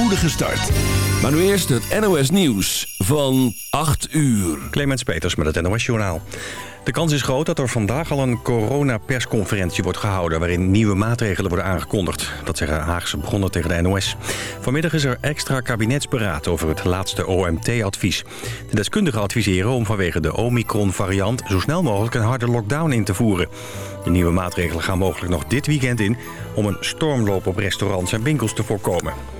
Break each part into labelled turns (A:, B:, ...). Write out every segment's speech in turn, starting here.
A: spoedige start. Maar nu eerst het NOS Nieuws van 8 uur.
B: Clemens Peters met het NOS Journaal. De kans is groot dat er vandaag al een coronapersconferentie wordt gehouden... waarin nieuwe maatregelen worden aangekondigd. Dat zeggen Haagse begonnen tegen de NOS. Vanmiddag is er extra kabinetsberaad over het laatste OMT-advies. De deskundigen adviseren om vanwege de Omicron-variant... zo snel mogelijk een harde lockdown in te voeren. De nieuwe maatregelen gaan mogelijk nog dit weekend in... om een stormloop op restaurants en winkels te voorkomen.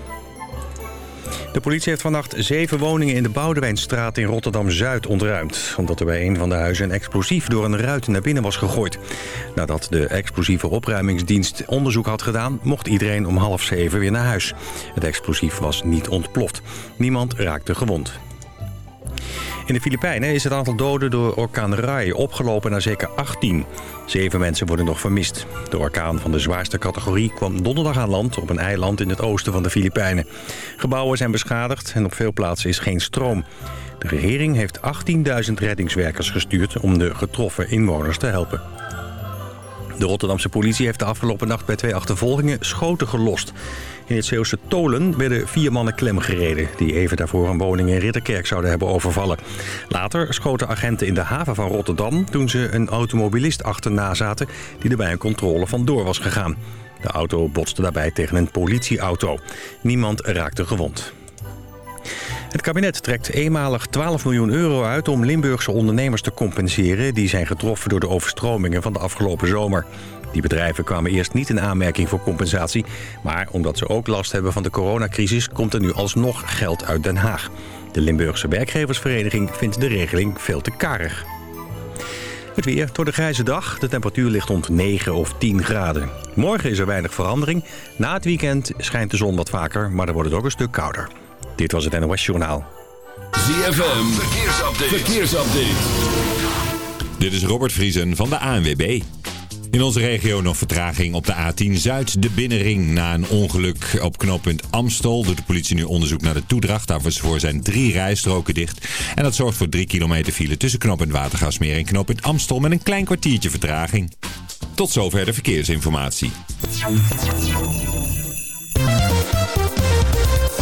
B: De politie heeft vannacht zeven woningen in de Boudewijnstraat in Rotterdam-Zuid ontruimd. Omdat er bij een van de huizen een explosief door een ruit naar binnen was gegooid. Nadat de explosieve opruimingsdienst onderzoek had gedaan... mocht iedereen om half zeven weer naar huis. Het explosief was niet ontploft. Niemand raakte gewond. In de Filipijnen is het aantal doden door orkaan Rai opgelopen naar zeker 18. Zeven mensen worden nog vermist. De orkaan van de zwaarste categorie kwam donderdag aan land op een eiland in het oosten van de Filipijnen. Gebouwen zijn beschadigd en op veel plaatsen is geen stroom. De regering heeft 18.000 reddingswerkers gestuurd om de getroffen inwoners te helpen. De Rotterdamse politie heeft de afgelopen nacht bij twee achtervolgingen schoten gelost. In het Zeeuwse Tolen werden vier mannen klemgereden... die even daarvoor een woning in Ridderkerk zouden hebben overvallen. Later schoten agenten in de haven van Rotterdam... toen ze een automobilist achterna zaten... die er bij een controle vandoor was gegaan. De auto botste daarbij tegen een politieauto. Niemand raakte gewond. Het kabinet trekt eenmalig 12 miljoen euro uit om Limburgse ondernemers te compenseren... die zijn getroffen door de overstromingen van de afgelopen zomer. Die bedrijven kwamen eerst niet in aanmerking voor compensatie... maar omdat ze ook last hebben van de coronacrisis... komt er nu alsnog geld uit Den Haag. De Limburgse werkgeversvereniging vindt de regeling veel te karig. Het weer door de grijze dag. De temperatuur ligt rond 9 of 10 graden. Morgen is er weinig verandering. Na het weekend schijnt de zon wat vaker, maar dan wordt het ook een stuk kouder. Dit was het NOS Journaal.
A: ZFM, verkeersupdate. verkeersupdate.
C: Dit is Robert Vriesen van de ANWB. In onze regio nog vertraging op de A10 Zuid, de binnenring. Na een ongeluk op knooppunt Amstel doet de politie nu onderzoek naar de toedracht. Daarvoor zijn drie rijstroken dicht. En dat zorgt voor drie kilometer file tussen knooppunt Watergasmeer en knooppunt Amstel... met een klein kwartiertje vertraging. Tot zover de verkeersinformatie.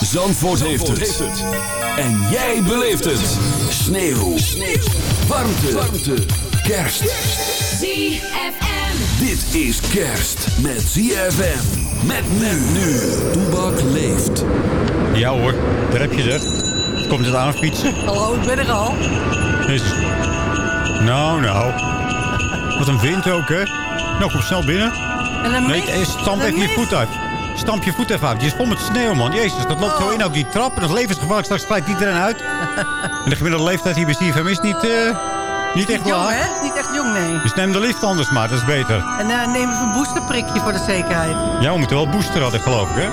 A: Zandvoort, heeft, het. En jij beleeft het. Sneeuw. Sneeuw. Warmte. Warmte. Kerst.
D: ZFM.
A: Dit is kerst met ZFM. Met men nu. Toebak leeft.
E: Ja hoor, daar heb je ze. Komt het aan fietsen?
F: Hallo, ik ben er al.
E: Is... Nou, nou. Wat een wind ook, hè? Nou, kom snel binnen.
F: En dan
E: Nee,
F: mist-
E: eh, stamp
F: dan
E: even je voet uit. Stamp je voet even uit. Je is vol met sneeuw, man. Jezus, dat loopt zo in op die trap. En dat is levensgevaarlijk. Straks glijdt iedereen uit. En de gemiddelde leeftijd hier bij CFM is niet, eh, niet echt
F: jong, hè? Niet echt jong, nee.
E: Dus neem de lift anders maar, dat is beter.
F: En uh, neem even een boosterprikje voor de zekerheid.
E: Ja, we moeten wel booster hadden, geloof ik, hè?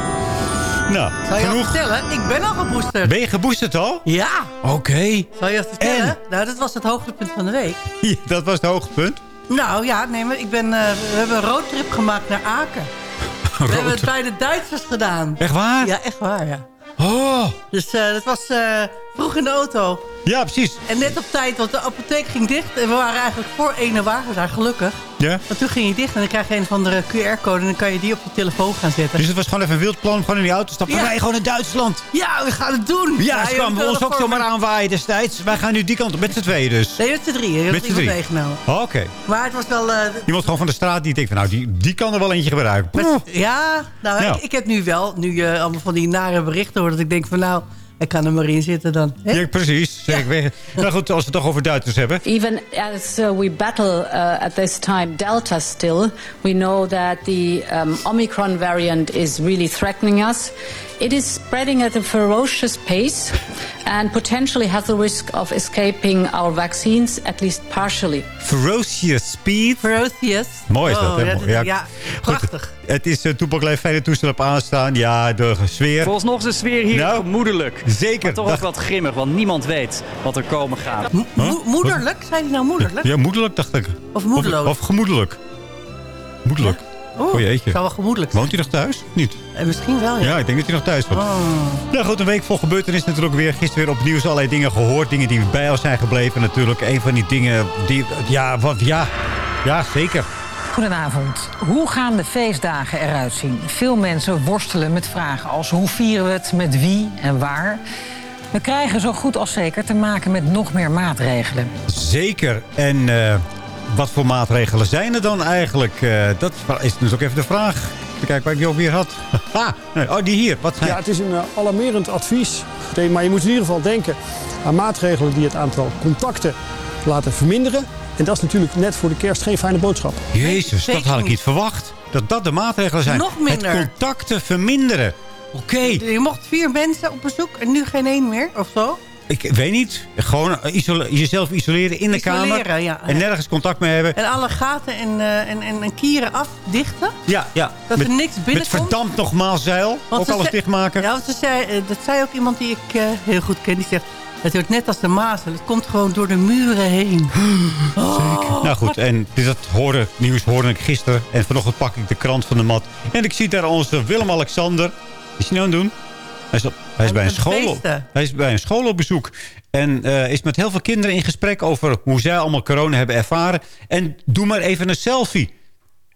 E: Nou,
F: Zal je
E: genoeg.
F: vertellen? Ik ben al geboosterd.
E: Ben je geboosterd al?
F: Ja.
E: Oké.
F: Zal je dat vertellen?
E: En?
F: Nou, dat was het hoogtepunt van de week.
E: Ja, dat was het hoogtepunt.
F: Nou ja, nee, maar ik ben, eh, we hebben een roadtrip gemaakt naar Aken. We hebben het bij de Duitsers gedaan.
E: Echt waar?
F: Ja, echt waar, ja.
E: Oh.
F: Dus eh dat was eh, vroeg in de auto.
E: Ja, precies.
F: En net op tijd, want de apotheek ging dicht. En we waren eigenlijk voor ene wagen daar, gelukkig.
E: Ja.
F: Want toen ging je dicht en dan krijg je een van de QR-code... en dan kan je die op je telefoon gaan zetten.
E: Dus het was gewoon even een wild plan om gewoon in die auto te stappen.
F: Ja.
E: Wij gewoon in Duitsland.
F: Ja, we gaan het doen.
E: Ja, ze
F: je
E: kwamen
F: hebt
E: ons ook zomaar aanwaaien destijds. Wij gaan nu die kant op, met z'n tweeën dus.
F: Nee, met z'n drieën. Je
E: Met z'n
F: iemand
E: drie.
F: meegenomen.
E: Oh, Oké.
F: Maar het was wel... eh,
E: Iemand gewoon van de straat die denkt van nou, die, die kan er wel eentje gebruiken.
F: met- ja, nou,
E: Ja.
F: Ik, ik heb nu wel, nu je allemaal van die nare berichten hoort... dat ik denk van nou, ik kan er maar in zitten dan. Hè?
E: Ja, precies. Ik weer. Nou goed, als we het toch over Duitsers hebben.
G: Even as uh, we battle uh, at this time Delta still, we know that the um, Omicron variant is really threatening us. It is spreading at a ferocious pace, and potentially has the risk of escaping our vaccines, at least partially.
E: Ferocious Speed.
F: Ferocious.
E: Mooi is dat,
F: Oh,
E: hè?
F: ja, ja,
E: Ja.
F: prachtig.
E: Het is uh, Toepakleef fijne toestel op aanstaan. Ja, de sfeer.
D: Volgens is de sfeer hier
E: Nou,
D: gemoedelijk.
E: zeker.
D: Maar toch ook wat grimmig, want niemand weet wat er komen gaat.
F: Mo- mo- moederlijk? Zei hij nou moederlijk?
E: Ja, moederlijk dacht ik.
F: Of moedeloos?
E: Of, of gemoedelijk. Moedelijk.
F: Oeh,
E: Oh, jeetje.
F: Zou wel gemoedelijk zijn.
E: Woont hij nog thuis? Niet?
F: Eh, misschien wel, ja.
E: Ja, ik denk dat hij nog thuis woont.
F: Oh.
E: Nou goed, een week vol gebeurtenissen natuurlijk weer. Gisteren weer opnieuw allerlei dingen gehoord. Dingen die bij ons zijn gebleven natuurlijk. Een van die dingen die... Ja, wat, ja, ja zeker.
H: Goedenavond. Hoe gaan de feestdagen eruit zien? Veel mensen worstelen met vragen als hoe vieren we het, met wie en waar. We krijgen zo goed als zeker te maken met nog meer maatregelen.
E: Zeker. En eh, wat voor maatregelen zijn er dan eigenlijk? Eh, dat is dus ook even de vraag. Kijken waar ik die ook weer had. Ha, nee, oh, die hier. Wat zijn?
I: Ja, het is een eh, alarmerend advies. Maar je moet in ieder geval denken aan maatregelen die het aantal contacten laten verminderen. En dat is natuurlijk net voor de kerst geen fijne boodschap.
E: Jezus, dat had ik
F: niet.
E: verwacht. Dat dat de maatregelen zijn.
F: Nog minder.
E: Het contacten verminderen. Oké.
F: Je mocht vier mensen op bezoek en nu geen één meer, of zo?
E: Ik weet niet. Gewoon jezelf isoleren in de
F: Isoleren,
E: kamer.
F: ja.
E: En nergens contact mee hebben.
F: En alle gaten en, eh, en, en, en kieren afdichten.
E: Ja, ja.
F: Dat
E: met,
F: er niks
E: Met
F: binnenkomt.
E: verdampt nogmaals zeil.
F: Want
E: ook alles dichtmaken.
F: Ja, want ze zei, eh, dat zei ook iemand die ik eh, heel goed ken. Die zegt, het wordt net als de mazzel. Het komt gewoon door de muren heen.
E: Nou goed, en dat hoorde, nieuws hoorde ik gisteren. En vanochtend pak ik de krant van de mat. En ik zie daar onze Willem-Alexander. Wat is hij nou aan het doen? Hij is, op, hij is, bij, een school, op, hij is bij een school op bezoek. En eh, is met heel veel kinderen in gesprek over hoe zij allemaal corona hebben ervaren. En doe maar even een selfie.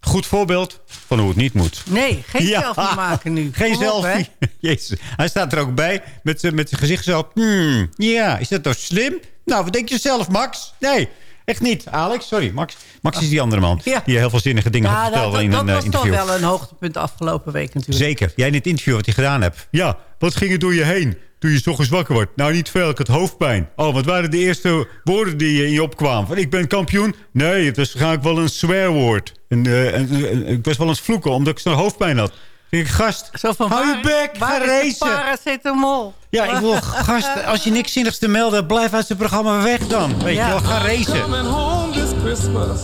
E: Goed voorbeeld van hoe het niet moet.
F: Nee, geen
E: Ja.
F: selfie maken nu.
E: Geen
F: Kom op, hè.
E: selfie. Jezus. Hij staat er ook bij met zijn met zijn gezicht zo. Hmm, ja, is dat nou slim? Nou, wat denk je zelf, Max? Nee, echt niet. Alex, sorry. Max, Max is die andere man.
F: Ja.
E: Die heel veel zinnige dingen had verteld
F: dat,
E: in
F: dat
E: een eh,
F: was toch
E: interview.
F: wel een hoogtepunt afgelopen week natuurlijk.
E: Zeker. Jij in het interview wat je gedaan hebt. Ja, wat ging er door je heen toen je ochtends wakker wordt? Nou, niet veel. Ik had hoofdpijn. Oh, wat waren de eerste woorden die in je opkwamen? Van, ik ben kampioen? Nee, het was waarschijnlijk wel een swearwoord. En, eh, en, en- ik was wel eens vloeken, omdat ik zo'n hoofdpijn had. Ik denk, gast,
F: Zo van,
E: hou je
F: waar-
E: bek, ga
F: waar is de
E: racen.
F: paracetamol?
E: Ja, ik wil, gast, als je niks zinnigs te melden hebt, blijf uit zijn programma weg dan. Weet
F: Ja.
E: je wel, ga racen.
J: Coming home this Christmas,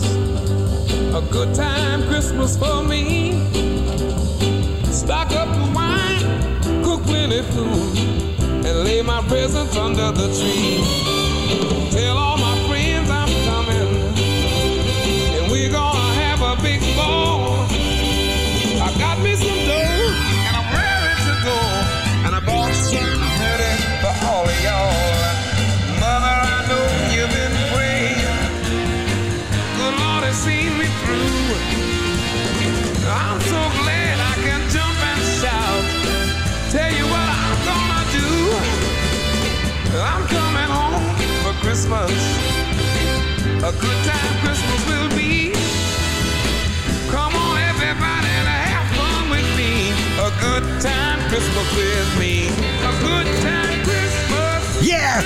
J: a good time Christmas for me. Stock up the wine, cook plenty food, and lay my presents under the tree. Tell all my time me. A good time Christmas.
E: Yes!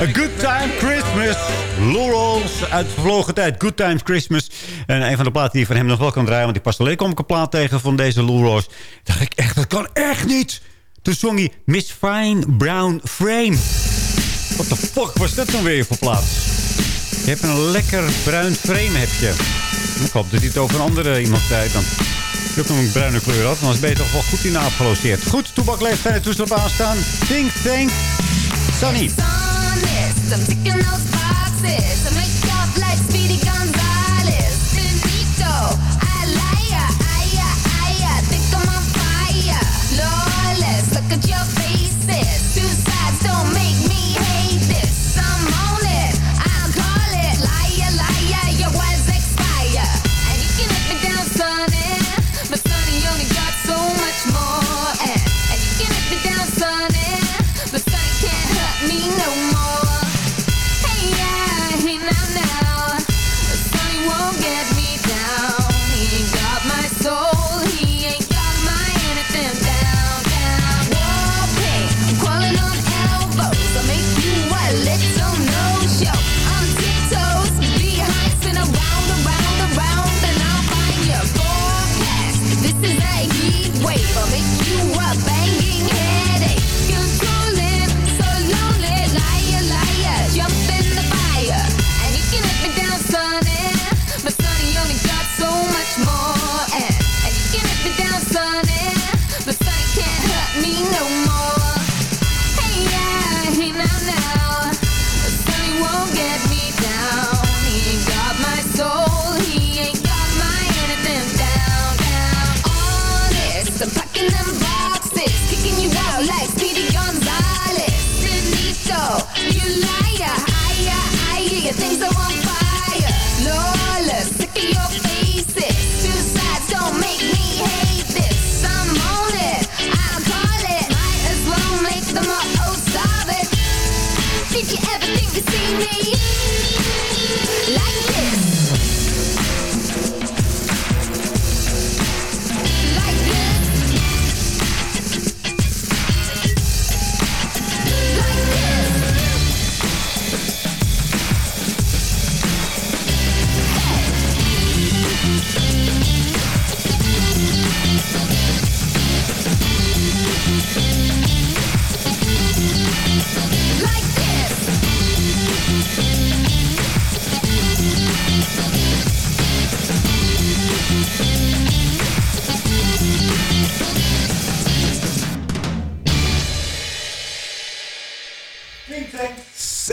E: A Good Time Christmas. Laurels uit vervlogen tijd. Good Times Christmas. En een van de platen die ik van hem nog wel kan draaien. Want ik pas alleen kwam ik een plaat tegen van deze Laurels. dacht ik echt, dat kan echt niet. Toen zong hij Miss Fine Brown Frame. What the fuck was dat dan weer voor plaat? Je hebt een lekker bruin frame, heb je. Ik hoop dat het over een andere iemand zei dan. Ik nog een bruine kleur had, anders ben je toch wel goed in afgeloseerd. Goed, Toebak leeft fijne toestel op aanstaan. Think, think, Sunny.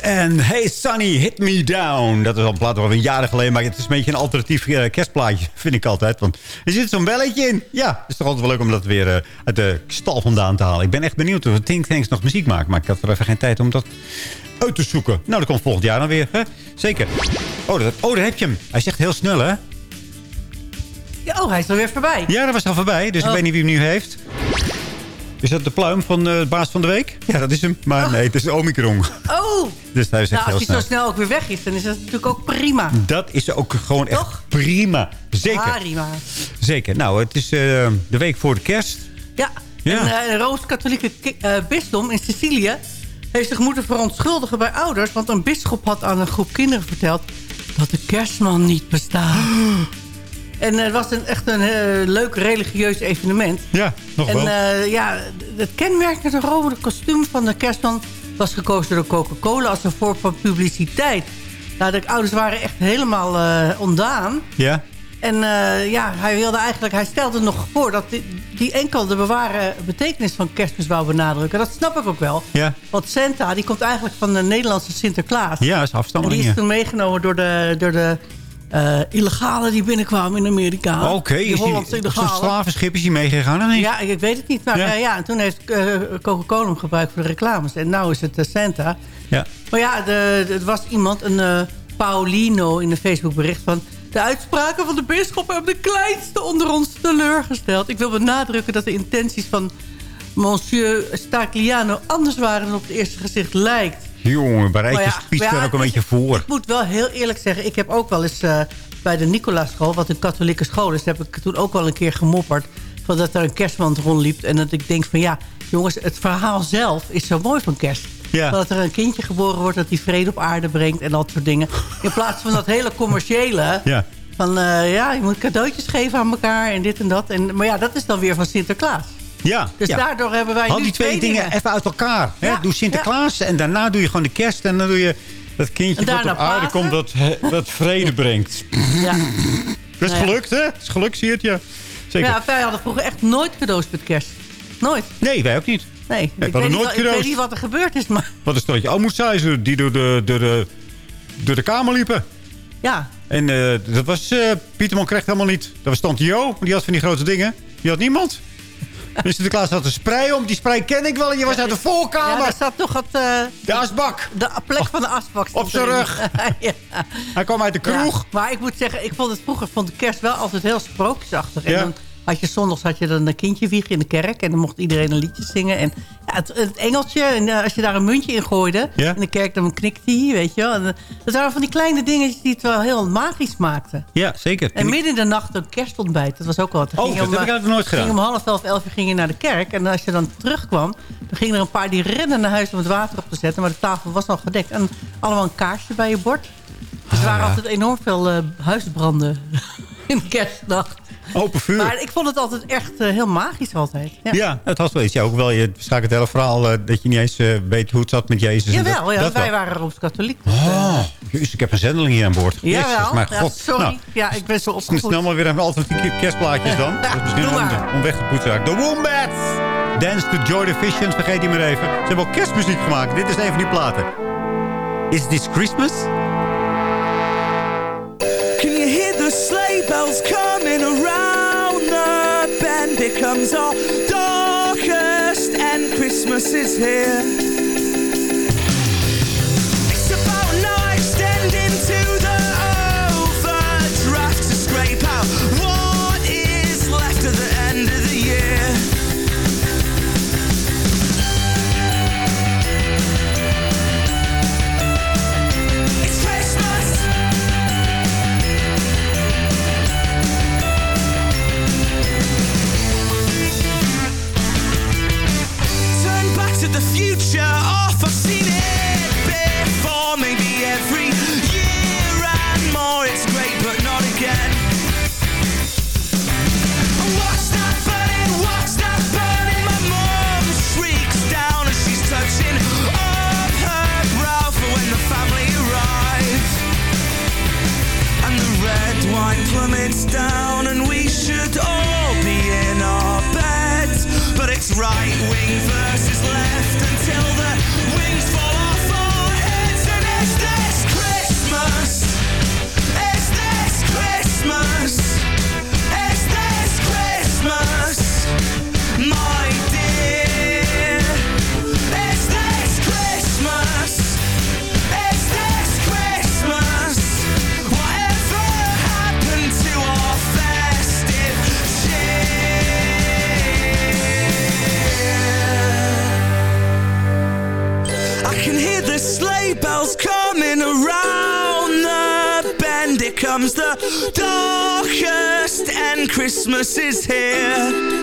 E: En Hey Sunny, Hit Me Down. Dat is al een plaat waar we een jaren geleden maken. Het is een beetje een alternatief eh, kerstplaatje, vind ik altijd. Want er zit zo'n belletje in. Ja, het is toch altijd wel leuk om dat weer eh, uit de stal vandaan te halen. Ik ben echt benieuwd of Think Tanks nog muziek maken. Maar ik had er even geen tijd om dat uit te zoeken. Nou, dat komt volgend jaar dan weer. Hè? Zeker. Oh, dat, oh, daar heb je hem. Hij zegt heel snel, hè?
F: Ja, oh, hij is alweer voorbij.
E: Ja, dat was al voorbij. Dus
F: Oh.
E: ik weet niet wie hem nu heeft. Is dat de pluim van eh, de baas van de week? Ja, dat is hem. Maar nee, het is de Omicron.
F: Oh,
E: Dus hij zegt
F: nou,
E: heel
F: als hij
E: snel.
F: zo snel ook weer weg is, dan is dat natuurlijk ook prima.
E: Dat is ook gewoon echt prima. Zeker.
F: Prima.
E: Zeker. Nou, het is eh, de week voor de kerst.
F: Ja,
E: Ja.
F: en een Rooms-Katholieke bisdom in Sicilië... heeft zich moeten verontschuldigen bij ouders... want een bisschop had aan een groep kinderen verteld... dat de kerstman niet bestaat. En eh, het was een, echt een eh, leuk religieus evenement.
E: Ja, nog
F: en
E: wel.
F: eh, ja, het kenmerkende rode kostuum van de kerstman... was gekozen door Coca-Cola als een vorm van publiciteit. Nou, de ouders waren echt helemaal ontdaan.
E: ja?
F: En ja, hij wilde eigenlijk, hij stelde nog voor dat die, die enkel de bewaren betekenis van kerstmis wou benadrukken. Dat snap ik ook wel.
E: Ja.
F: Want Santa, die komt eigenlijk van de Nederlandse Sinterklaas.
E: Ja, is
F: en
E: afstammeling.
F: die is toen meegenomen door de, door de eh, illegalen die binnenkwamen in Amerika.
E: Oké,
F: die
E: is die zo'n slavenschip is hij meegegaan of niet?
F: Ja, ik, ik weet het niet. Maar
E: Ja.
F: ja, ja en toen heeft eh, Coca-Cola hem gebruikt voor de reclames. En nu is het eh, Santa.
E: Ja.
F: Maar ja, er was iemand, een Paulino, in een Facebook-bericht van... De uitspraken van de bisschop hebben de kleinste onder ons teleurgesteld. Ik wil benadrukken dat de intenties van monsieur Stagliano anders waren dan op het eerste gezicht lijkt.
E: Jongen, bereid je spies
F: ja,
E: er ook een beetje voor.
F: Ik moet wel heel eerlijk zeggen, ik heb ook wel eens eh, bij de Nicolaaschool... wat een katholieke school is, heb ik toen ook wel een keer gemopperd... Van dat er een kerstman rondliep en dat ik denk van ja... jongens, het verhaal zelf is zo mooi van kerst.
E: Ja.
F: Dat er een kindje geboren wordt dat die vrede op aarde brengt en dat soort dingen. In plaats van dat hele commerciële...
E: Ja.
F: Van eh, ja, je moet cadeautjes geven aan elkaar en dit en dat. En, maar ja, dat is dan weer van Sinterklaas.
E: Ja.
F: Dus
E: ja.
F: daardoor hebben wij
E: Haal
F: nu
E: die twee dingen even uit elkaar. Hè?
F: Ja,
E: Doe Sinterklaas en daarna doe je gewoon de kerst. En dan doe je dat kindje wat op aarde komt dat, dat vrede brengt.
F: Ja.
E: Dat is
F: Nou ja.
E: gelukt, hè? Het is gelukt, zie je het, ja. Zeker.
F: Ja, wij hadden vroeger echt nooit cadeaus met kerst. Nooit.
E: Nee, wij ook niet.
F: Nee,
E: we
F: ik, weet niet, ik weet niet wat er gebeurd is, maar
E: Wat is dat je oud zei die door de, door de, door de kamer liepen.
F: ja.
E: En eh, dat was... eh Pieterman kreeg helemaal niet. Dat was tante Jo. Die had van die grote dingen. Die had niemand. Dus Sinterklaas had een sprei om. Die sprei ken ik wel. En je was uit de
F: Ja,
E: voorkamer.
F: daar zat toch het, eh,
E: De asbak.
F: de plek van de asbak.
E: Op zijn rug.
F: ja.
E: Hij kwam uit de kroeg.
F: Ja, maar ik moet zeggen, ik vond het vroeger vond de kerst wel altijd heel sprookjesachtig. En
E: Ja.
F: dan had je zondags had je dan een kindje wiegen in de kerk. En dan mocht iedereen een liedje zingen. En ja, het, het engeltje, en eh, als je daar een muntje in gooide
E: Ja.
F: in de kerk, dan knikte hij, weet je wel. En, eh, dat waren van die kleine dingetjes die het wel heel magisch maakten.
E: Ja, zeker.
F: En midden in de nacht een kerstontbijt. Dat was ook wel.
E: Oh, dat heb ik eigenlijk nooit gedaan.
F: Ging om half elf, elf uur ging je naar de kerk. En als je dan terugkwam, dan gingen er een paar die rennen naar huis om het water op te zetten. Maar de tafel was al gedekt. En allemaal een kaarsje bij je bord. Dus er waren
E: Ah, ja.
F: altijd enorm veel eh, huisbranden in de kerstnacht.
E: Open vuur.
F: Maar ik vond het altijd echt eh, heel magisch altijd. Ja.
E: Ja, het had wel iets. Ja, ook wel. Je het hele verhaal eh, dat je niet eens eh, weet hoe het zat met Jezus. en
F: Jawel,
E: dat,
F: ja,
E: dat
F: wij
E: wel.
F: waren Rooms-Katholiek.
E: Oh, jezus, ik heb een zendeling hier aan boord.
F: Jawel,
E: Jezus, mijn
F: ja,
E: god.
F: sorry.
E: Nou,
F: ja, ik ben zo opgevoed.
E: snel maar weer even alternatieve kerstplaatjes dan.
F: Ja,
E: dat is misschien om,
F: maar.
E: om weg te poetsen. The Wombats! Dance to Joy Division, vergeet die maar even. Ze hebben ook kerstmuziek gemaakt. Dit is een van die platen. Is this Christmas?
K: The sleigh bells coming around the bend? It comes our darkest and Christmas is here. the future.
L: the darkest and Christmas is here.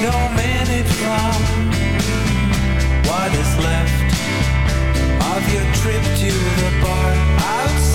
L: no minute from what is left of your trip to the bar outside.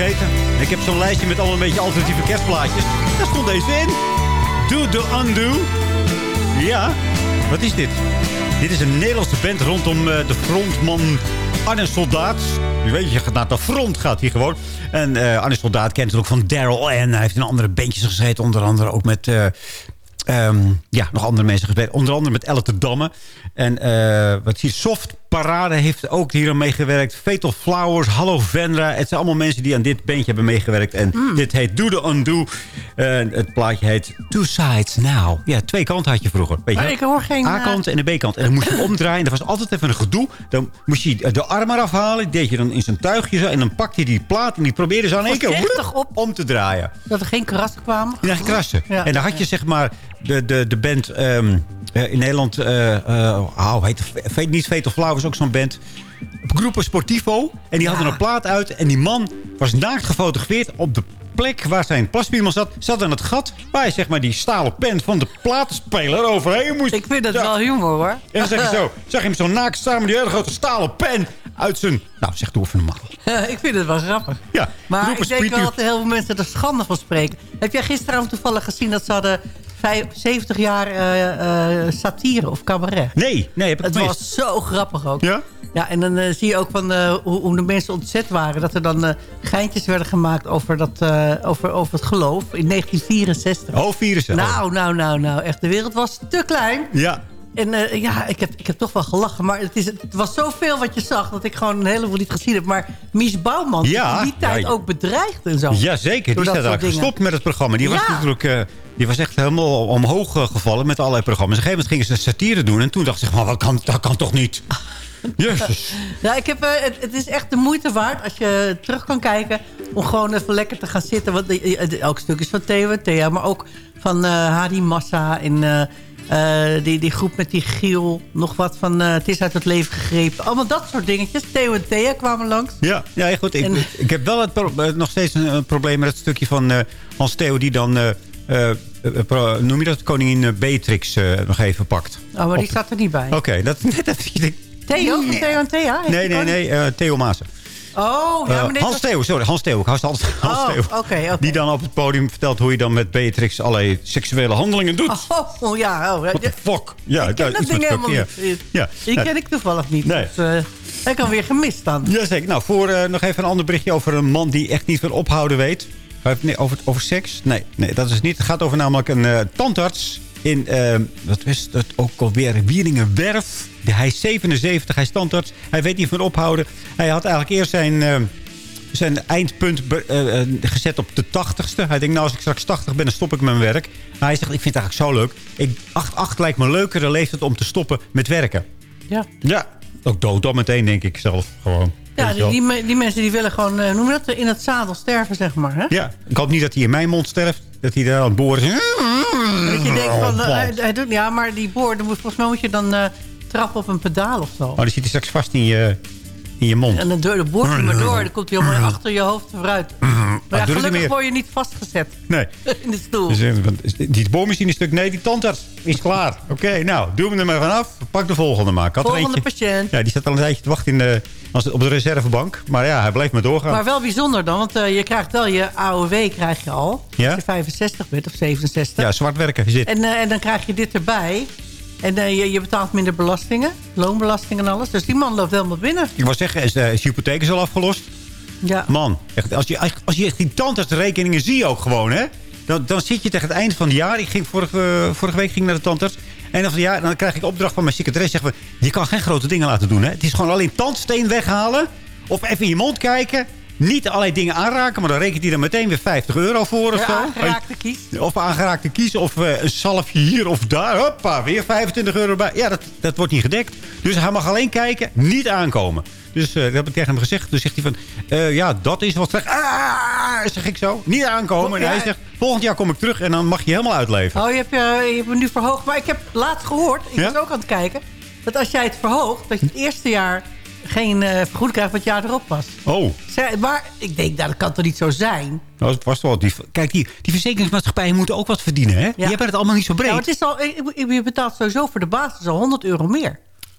E: Ik heb zo'n lijstje met allemaal een beetje alternatieve kerstplaatjes. Daar stond deze in. Do the undo. Ja, wat is dit? Dit is een Nederlandse band rondom eh, de frontman Arne Soldaat. Je weet, je gaat naar de front, gaat hier gewoon. En uh, Arne Soldaat kent ook van Daryl en Hij heeft in andere bandjes gezeten, onder andere ook met... Eh, ehm, ja, nog andere mensen gespeeld. Onder andere met Elle. En wat zie je, Soft Parade heeft ook hier aan meegewerkt. Fatal Flowers, Hallo Vendra. Het zijn allemaal mensen die aan dit bandje hebben meegewerkt. En
F: Hmm.
E: dit heet Do The Undo. En het plaatje heet Two Sides Now. Ja, twee kanten had je vroeger. Weet je
F: Maar
E: wel?
F: ik hoor geen,
E: A-kant en de B-kant. En dan moest je omdraaien. Er was altijd even een gedoe. Dan moest je de arm eraf halen. Die deed je dan in zijn tuigje zo. En dan pakte hij die plaat en die probeerde ze aan één keer woep, om te draaien.
F: Dat er geen krassen kwamen.
E: Ja, krassen.
F: Ja.
E: En dan had je zeg maar de, de, de band ehm, eh, in Nederland... eh eh, oh, heet, weet niet Fatal Flowers, ook zo'n band. Groepen Sportivo. En die hadden een plaat uit. En die man was naakt gefotografeerd op de plek waar zijn plaspiemel zat. Zat aan het gat waar je zeg maar die stalen pen van de platenspeler overheen moest.
F: Ik vind dat wel humor hoor.
E: En dan zeg je zo, zag je hem zo naakt staan met die hele grote stalen pen uit zijn... Nou, zeg doe even normaal.
F: ik vind het wel grappig.
E: Ja,
F: Maar ik denk wel dat heel veel mensen er schande van spreken. Heb jij gisteravond toevallig gezien dat ze hadden vijf- 70 jaar eh, eh, satire of cabaret?
E: Nee, nee, heb ik
F: Het was zo grappig ook.
E: Ja?
F: Ja, en dan eh, zie je ook van, hoe, hoe de mensen ontzet waren. Dat er dan geintjes werden gemaakt over, dat, eh, over, over het geloof in 1964.
E: Oh, 64.
F: Nou, nou, nou, nou. Echt, de wereld was te klein.
E: Ja.
F: En eh, ja, ik heb, ik heb toch wel gelachen. Maar het, is, het was zoveel wat je zag... dat ik gewoon een heleboel niet gezien heb. Maar Mies Bouwman is in die tijd
E: ja.
F: ook bedreigd en zo.
E: Jazeker, die daar
F: dingen.
E: gestopt met het programma. Die was natuurlijk... eh, die was echt helemaal omhoog gevallen met allerlei programma's. Op een gegeven moment gingen ze satire doen. En toen dacht ze, maar wat kan, dat kan toch niet? Jezus.
F: Ja, ik heb, eh, het, het is echt de moeite waard als je terug kan kijken... om gewoon even lekker te gaan zitten. Want eh, eh, elk stuk is van Theo en Thea. Maar ook van eh Hadi Massa en die, die groep met die Giel. Nog wat van Het is uit het leven gegrepen. Allemaal dat soort dingetjes. Theo en Thea kwamen langs.
E: Ja, ja goed. Ik,
F: En-
E: ik heb wel het nog steeds een, een probleem met het stukje van Hans Theo... die dan, noem je dat, koningin Beatrix nog even pakt.
F: Oh, maar die
E: Op-
F: staat er niet bij.
E: Oké, dat net even...
F: Theo? Theo en Thea?
E: Nee, nee, nee, eh, Theo Maassen.
F: Oh, ja,
E: Eh,
F: maar
E: Hans Theo, sorry, Hans Theo. Ik hou altijd Hans
F: Oh,
E: Theo. Die dan op het podium vertelt hoe je dan met Beatrix allerlei seksuele handelingen doet.
F: Oh, oh, ja. Oh,
E: What the fuck? Ja,
F: ik ken
E: ja,
F: dat ding helemaal niet.
E: ja. Ja.
F: Die ken ik toevallig niet.
E: Nee.
F: Dus, eh, ik alweer gemist dan.
E: Jazeker. Nou, voor nog even een ander berichtje over een man die echt niet van ophouden weet. Nee, over, over seks? Nee, nee, dat is niet. Het gaat over namelijk een tandarts in, eh, wat is dat ook alweer, Wieringenwerf. Hij is 77, hij is tandarts. Hij weet niet van ophouden. Hij had eigenlijk eerst zijn... eh, zijn eindpunt eh, eh, gezet op de 80ste. Hij denkt, nou, als ik straks 80 ben, dan stop ik met mijn werk. Maar hij zegt, ik vind het eigenlijk zo leuk. Ik, 8, 8 lijkt me leukere leeftijd om te stoppen met werken.
F: Ja.
E: Ja, ook dood dan meteen, denk ik zelf. Gewoon.
F: Ja, die, die, me- die mensen die willen gewoon, eh, noem dat, in het zadel sterven, zeg maar. Hè?
E: Ja, ik hoop niet dat hij in mijn mond sterft. Dat hij daar aan het boren is.
F: Dat je denkt van, eh,
E: Oh,
F: hij, hij doet, ja, maar die boor, dan moet, volgens mij moet je dan eh, trappen op een pedaal of zo.
E: Oh, dan zit hij straks vast in je, in je mond.
F: En dan door de boort hij maar door. Dan komt hij helemaal achter je hoofd vooruit. Maar ja, gelukkig word je niet vastgezet
E: Nee.
F: in de stoel.
E: Dus, eh, is- die boormachine stuk. Nee, die tandarts is klaar. Oké, nou, doe hem er maar vanaf. Pak de volgende maar. Had
F: Volgende patiënt.
E: Ja, die zat al een tijdje te wachten in de, als, op de reservebank. Maar ja, hij bleef maar doorgaan.
F: Maar wel bijzonder dan, want eh, je krijgt wel je AOW krijg je al.
E: Ja?
F: Als je 65 bent of 67.
E: Ja, zwart werken zit.
F: En, eh, en dan krijg je dit erbij. En eh, je, je betaalt minder belastingen. Loonbelasting en alles. Dus die man loopt helemaal binnen.
E: Ik wou zeggen, is, is je hypotheek is al afgelost?
F: Ja.
E: Man, echt, als je, als je die tandartsrekeningen zie je ook gewoon, hè? Dan, dan zit je tegen het eind van het jaar. Ik ging vorige, vorige week ging ik naar de tandarts. En het jaar, dan krijg ik opdracht van mijn secretaresse. Zeggen we, je kan geen grote dingen laten doen, hè? Het is gewoon alleen tandsteen weghalen. Of even in je mond kijken. Niet allerlei dingen aanraken, maar dan rekent hij er meteen weer 50 euro voor of
F: Ja,
E: zo.
F: aangeraakte kies.
E: Of aangeraakte kies, of eh, een zalfje hier of daar. Hoppa, weer 25 euro bij. Ja, dat, dat wordt niet gedekt. Dus hij mag alleen kijken, niet aankomen. Dus eh, dat heb ik tegen hem gezegd. Dus zegt hij van, eh, ja, dat is wat slecht. Ah, zeg ik zo. Niet aankomen. En hij
F: Ja.
E: zegt, volgend jaar kom ik terug en dan mag je helemaal uitleveren.
F: Oh, je hebt, je, je hebt hem nu verhoogd. Maar ik heb laatst gehoord, ik
E: Ja?
F: was ook aan het kijken... dat als jij het verhoogt, dat je het eerste jaar geen eh, vergoeding krijgt wat het jaar erop was.
E: Oh,
F: Zij- Maar ik denk, nou, dat kan toch niet zo zijn?
E: dat was wel. Die, kijk, die, die verzekeringsmaatschappijen moeten ook wat verdienen, hè? Die hebben het allemaal niet zo breed.
F: Ja, het is al, je betaalt sowieso voor de basis al 100 euro meer.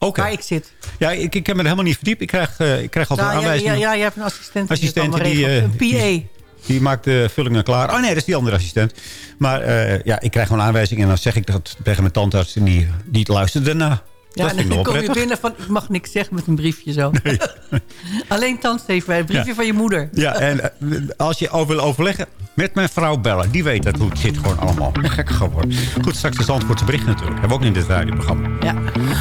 F: Waar ik zit.
E: Ja, ik, ik heb me er helemaal niet verdiept. Ik krijg, eh, ik krijg altijd
F: Nou,
E: aanwijzingen.
F: ja, ja, je hebt een assistent. die
E: assistent eh,
F: een PA.
E: Die maakt de vullingen klaar. Oh nee, dat is die andere assistent. Maar eh, ja, ik krijg gewoon aanwijzingen. En dan zeg ik dat tegen mijn tandarts. En die, die luistert ernaar.
F: Ja,
E: dat
F: en dan kom je binnen van, ik mag niks zeggen met een briefje zo. Alleen tandsteven, een briefje
E: Ja.
F: van je moeder.
E: Ja, en eh, als je over wil overleggen, met mijn vrouw bellen. Die weet dat hoe het zit gewoon allemaal. Gek geworden. Goed, straks de Zandvoortse bericht natuurlijk. Hebben we ook in dit radioprogramma.
F: Ja.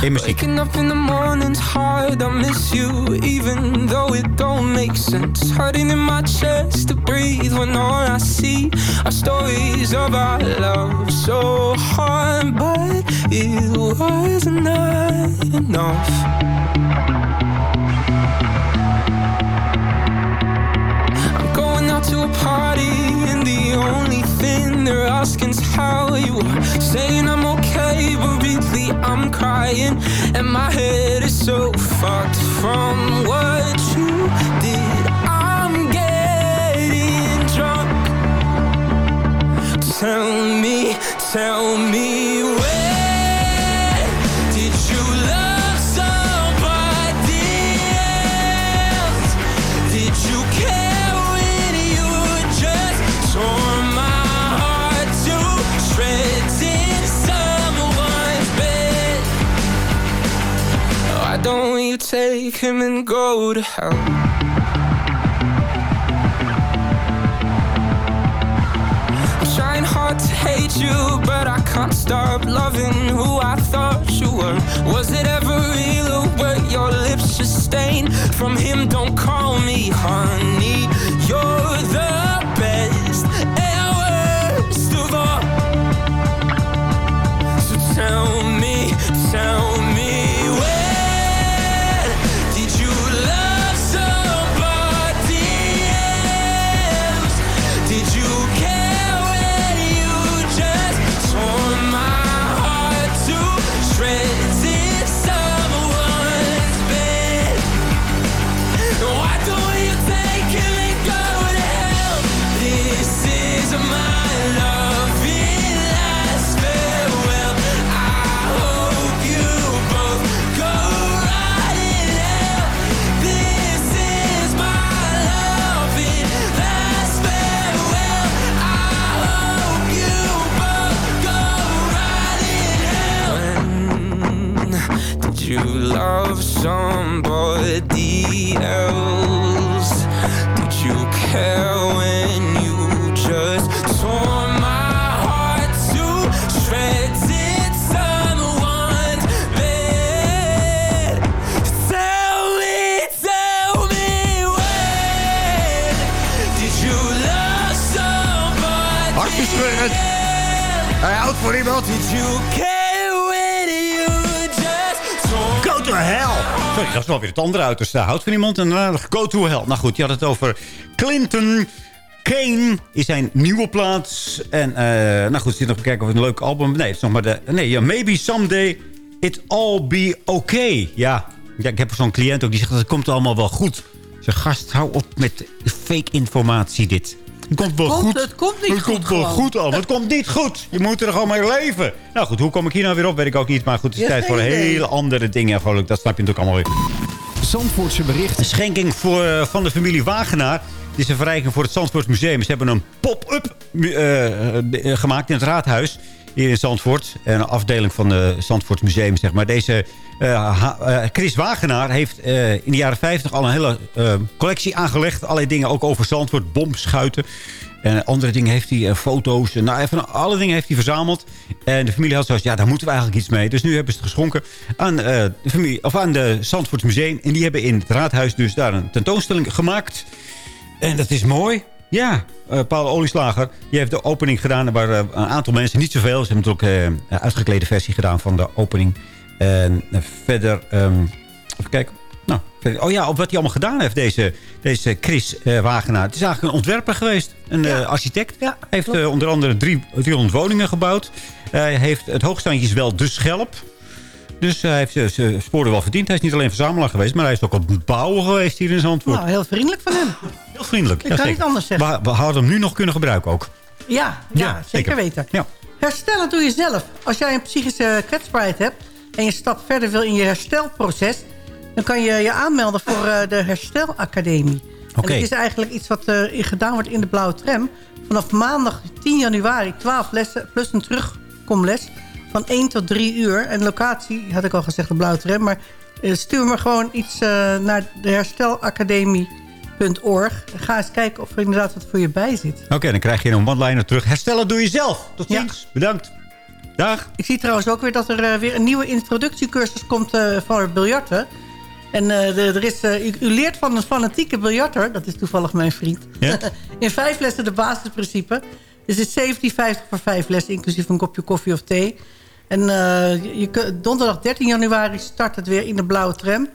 E: In muziek.
J: Waking up in the morning's hard, I miss you, even though it don't make sense. Hurting in my chest to breathe when all I see are stories of our love. So hard, but it wasn't enough. I'm going out to a party, and the only thing they're asking is how you are. Saying I'm okay, but really I'm crying, and my head is so fucked from what you did. I'm getting drunk. Tell me, tell me you take him and go to hell? I'm trying hard to hate you, but I can't stop loving who I thought you were. Was it ever real or were your lips just stained from him? Don't call me honey. You're the
E: het andere uiterste. Houdt van iemand en uh, go to hell. Nou goed, je had het over Clinton Kane is zijn nieuwe plaats. En eh, nou goed, zit nog te kijken of het een leuk album... Nee, het is nog maar de... Nee, ja, maybe someday it all be okay. Ja, ja ik heb zo'n cliënt ook die zegt... het komt allemaal wel goed. Zeg, gast, hou op met fake informatie dit. Het komt wel
F: Komt-
E: goed.
F: het komt niet
E: het
F: goed
E: komt wel
F: gewoon.
E: goed al. Het komt niet goed. Je moet er gewoon mee leven. Nou goed, hoe kom ik hier nou weer op? Weet ik ook niet. Maar goed, het is
F: Ja,
E: tijd voor hele andere dingen. Gewoon, dat snap je natuurlijk allemaal weer.
M: Zandvoortse berichten.
E: Een schenking voor, eh, van de familie Wagenaar. Dit is een verrijking voor het Zandvoort Museum. Ze hebben een pop-up eh, eh, gemaakt in het raadhuis. Hier in Zandvoort. Een afdeling van het Zandvoort Museum, zeg maar. Deze Chris Wagenaar heeft in de jaren 50 al een hele collectie aangelegd. Allerlei dingen ook over Zandvoort. Bomschuiten. En andere dingen heeft hij, eh, foto's. Nou, van alle dingen heeft hij verzameld. En de familie had zoiets, ja, daar moeten we eigenlijk iets mee. Dus nu hebben ze het geschonken aan, eh, de familie, of aan de Museum. En die hebben in het raadhuis dus daar een tentoonstelling gemaakt. En dat is mooi. Ja, eh Paul Olieslager, die heeft de opening gedaan. Waren eh, een aantal mensen, niet zoveel. Ze hebben natuurlijk een uitgeklede versie gedaan van de opening. En verder, ehm, even kijken. Oh ja, op wat hij allemaal gedaan heeft, deze, deze Chris eh, Wagenaar. Het is eigenlijk een ontwerper geweest, een eh, architect. Hij heeft eh, onder andere drie, 300 woningen gebouwd. Heeft, het hoogstandje is wel de schelp. Dus hij heeft zijn- sporen wel verdiend. Hij is niet alleen verzamelaar geweest, maar hij is ook op het bouwen geweest hier in Zandvoort.
F: Nou, heel vriendelijk van hem.
E: Heel vriendelijk.
F: Ik kan
E: zeker.
F: niet anders zeggen.
E: We, we hadden hem nu nog kunnen gebruiken ook.
F: Ja, ja, zeker, weten.
E: Ja.
F: Herstellen doe je zelf. Als jij een psychische kwetsbaarheid hebt... en je stapt verder wil in je herstelproces... dan kan je je aanmelden voor eh, de Herstelacademie.
E: Oké.
F: En dat is eigenlijk iets wat eh, gedaan wordt in de Blauwe Tram. Vanaf maandag 10 januari 12 lessen plus een terugkomles... van 1 tot 3 uur. En locatie, had ik al gezegd, de Blauwe Tram. Maar eh, stuur me gewoon iets naar de herstelacademie.org. Ga eens kijken of er inderdaad wat voor je bij zit.
E: Oké, dan krijg je een one-liner terug. Herstellen doe je zelf. Tot ziens. Bedankt. Dag.
F: Ik zie trouwens ook weer dat er weer een nieuwe introductiecursus komt eh, voor het biljarten. En eh, de- er is, eh, u, leert van een fanatieke biljarter, dat is toevallig mijn vriend,
E: Ja?
F: in vijf lessen de basisprincipe. Dus het is 17,50 voor vijf lessen, inclusief een kopje koffie of thee. En eh, je, donderdag 13 januari start het weer in de blauwe tram.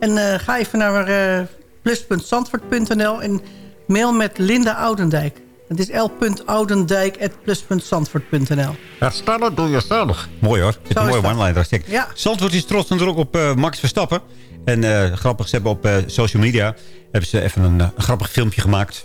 F: En ga even naar plus.zandvoort.nl en mail met Linda Oudendijk. Het is l.oudendijk.plus.zandvoort.nl.
E: Herstellen doe je zelf. Mooi hoor. Zit
F: Zo
E: een
F: is
E: mooie one-liner.
F: Ja.
E: Zandvoort is trots natuurlijk op eh, Max Verstappen. En eh, grappig, ze hebben op eh, social media hebben ze even een, een grappig filmpje gemaakt.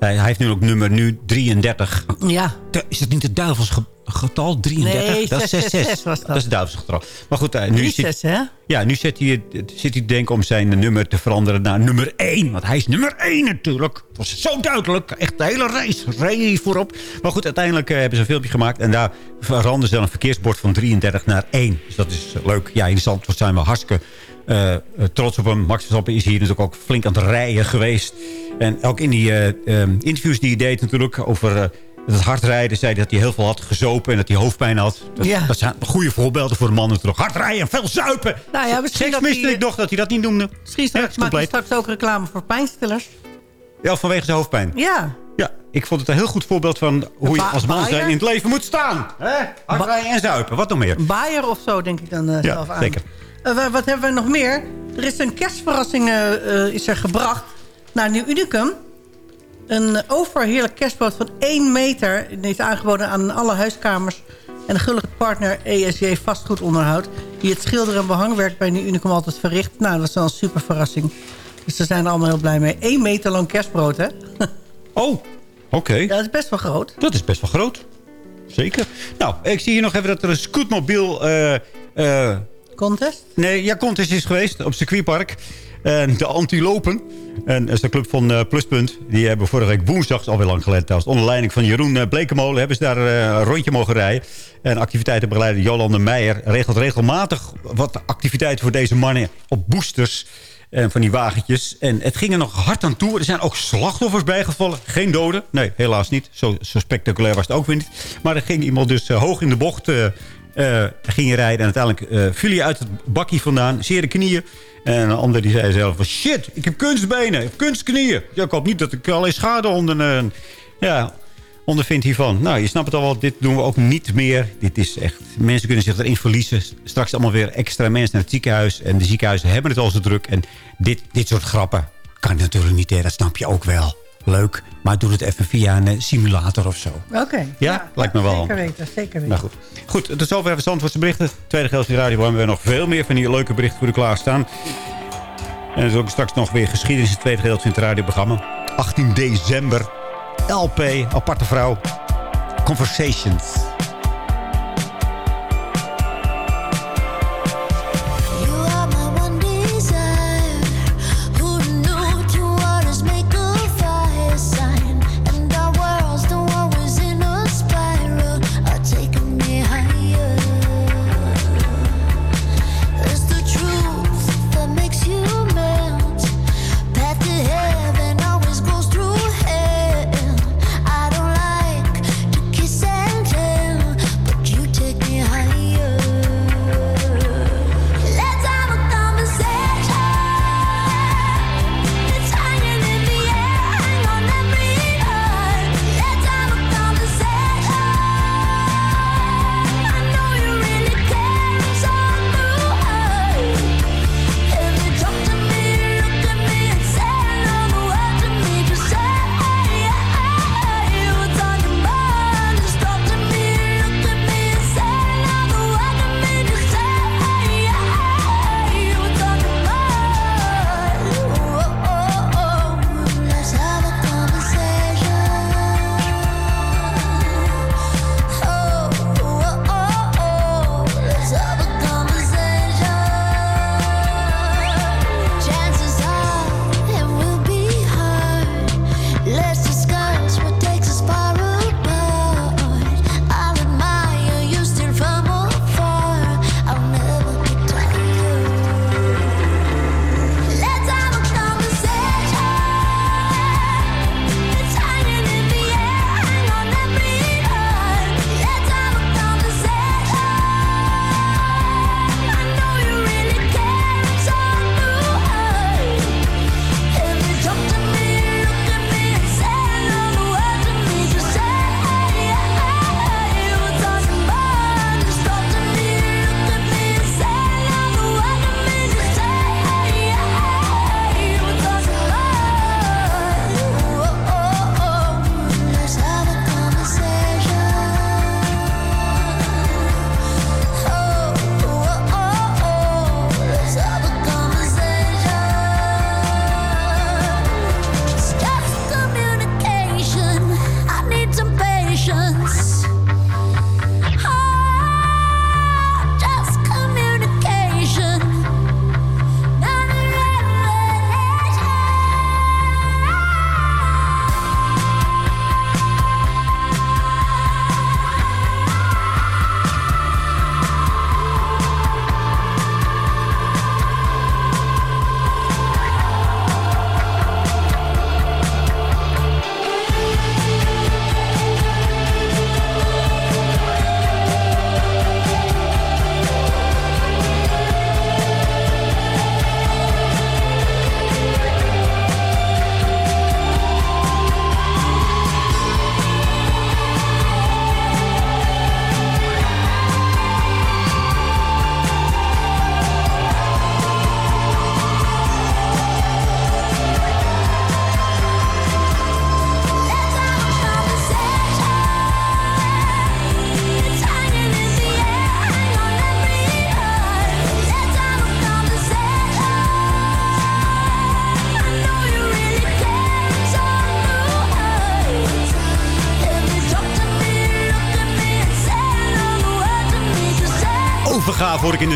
E: Hij, hij heeft nu ook nummer nu 33.
F: Ja.
E: De- is dat niet het duivels getal? 33?
F: Nee,
E: dat is
F: 666 was dat.
E: Dat is het duivels getal. Maar goed, eh, nu, zit,
F: hè?
E: ja, nu zit hij, zit hij te denken om zijn nummer te veranderen naar nummer 1. Want hij is nummer 1 natuurlijk. Dat was zo duidelijk. Echt de hele race hij voorop. Maar goed, uiteindelijk eh, hebben ze een filmpje gemaakt. En daar veranderen ze dan een verkeersbord van 33 naar 1. Dus dat is leuk. Ja, in Zandvoort zijn we hartstikke eh, eh, trots op hem. Max Verstappen is hier natuurlijk ook flink aan het rijden geweest. En ook in die eh, eh, interviews die hij deed natuurlijk over... het hardrijden zei dat hij heel veel had gezopen en dat hij hoofdpijn had. Dat,
F: Ja.
E: dat zijn goede voorbeelden voor de mannen natuurlijk. Hard rijden en veel zuipen.
F: Nou ja, misschien
E: Seks
F: dat
E: miste ik nog dat hij dat niet noemde.
F: Misschien straks,
E: Ja,
F: maakt hij straks ook reclame voor pijnstillers.
E: Ja, vanwege zijn hoofdpijn.
F: Ja.
E: Ja, ik vond het een heel goed voorbeeld van hoe je als man zijn in het leven moet staan. Hè? Hard rijden en zuipen. Wat nog meer?
F: Bayer of zo, denk ik dan eh,
E: Ja,
F: zelf aan.
E: zeker.
F: Eh, wa- wat hebben we nog meer? Er is een kerstverrassing eh, is er gebracht naar Nieuw Unicum. Een overheerlijk kerstboot van 1 meter. Die is aangeboden aan alle huiskamers. En de gullige partner ESJ Vastgoedonderhoud. Die het schilderen en behangwerk bij Nieuw Unicum altijd verricht. Nou, dat is wel een super verrassing. Dus daar zijn we allemaal heel blij mee. 1 meter lang kerstbrood, hè?
E: Oh, oké.
F: Dat is best wel groot.
E: Dat is best wel groot. Zeker. Nou, ik zie hier nog even dat er een scootmobiel... eh, eh,
F: Contest?
E: Nee, ja, contest is geweest op circuitpark. En de Antilopen. En dat is de club van eh, Pluspunt. Die hebben vorige week woensdag, alweer lang geleden trouwens... onder leiding van Jeroen eh, Blekemolen... hebben ze daar eh, een rondje mogen rijden. En activiteitenbegeleider Jolande Meijer... regelt regelmatig wat activiteiten voor deze mannen op boosters... En van die wagentjes. En het ging er nog hard aan toe. Er zijn ook slachtoffers bijgevallen. Geen doden. Nee, helaas niet. Zo, spectaculair was het ook weer niet. Maar er ging iemand dus hoog in de bocht... eh, eh, ging je rijden. En uiteindelijk eh, viel hij uit het bakje vandaan. Zeer de knieën. En een ander die zei zelf. Shit, ik heb kunstbenen. Ik heb kunstknieën. Ja, ik hoop niet dat ik alleen schade onder... eh, ja, ondervindt hiervan. Nou, je snapt het al wel. Dit doen we ook niet meer. Dit is echt... Mensen kunnen zich erin verliezen. Straks allemaal weer extra mensen naar het ziekenhuis. En de ziekenhuizen hebben het al zo druk. En dit, dit soort grappen kan natuurlijk niet. Hè. Dat snap je ook wel. Leuk. Maar doe het even via een eh, simulator of zo.
F: Oké.
E: Ja, lijkt me wel
F: Zeker weten, zeker weten.
E: Nou goed. Goed, tot zover even Zandvoortse berichten. Tweede de radio hebben we nog veel meer van die leuke berichten voor u klaarstaan. En er is ook straks nog weer geschiedenis in het tweede gedeelte van het radioprogramma. 18 december. LP, aparte vrouw. Conversations.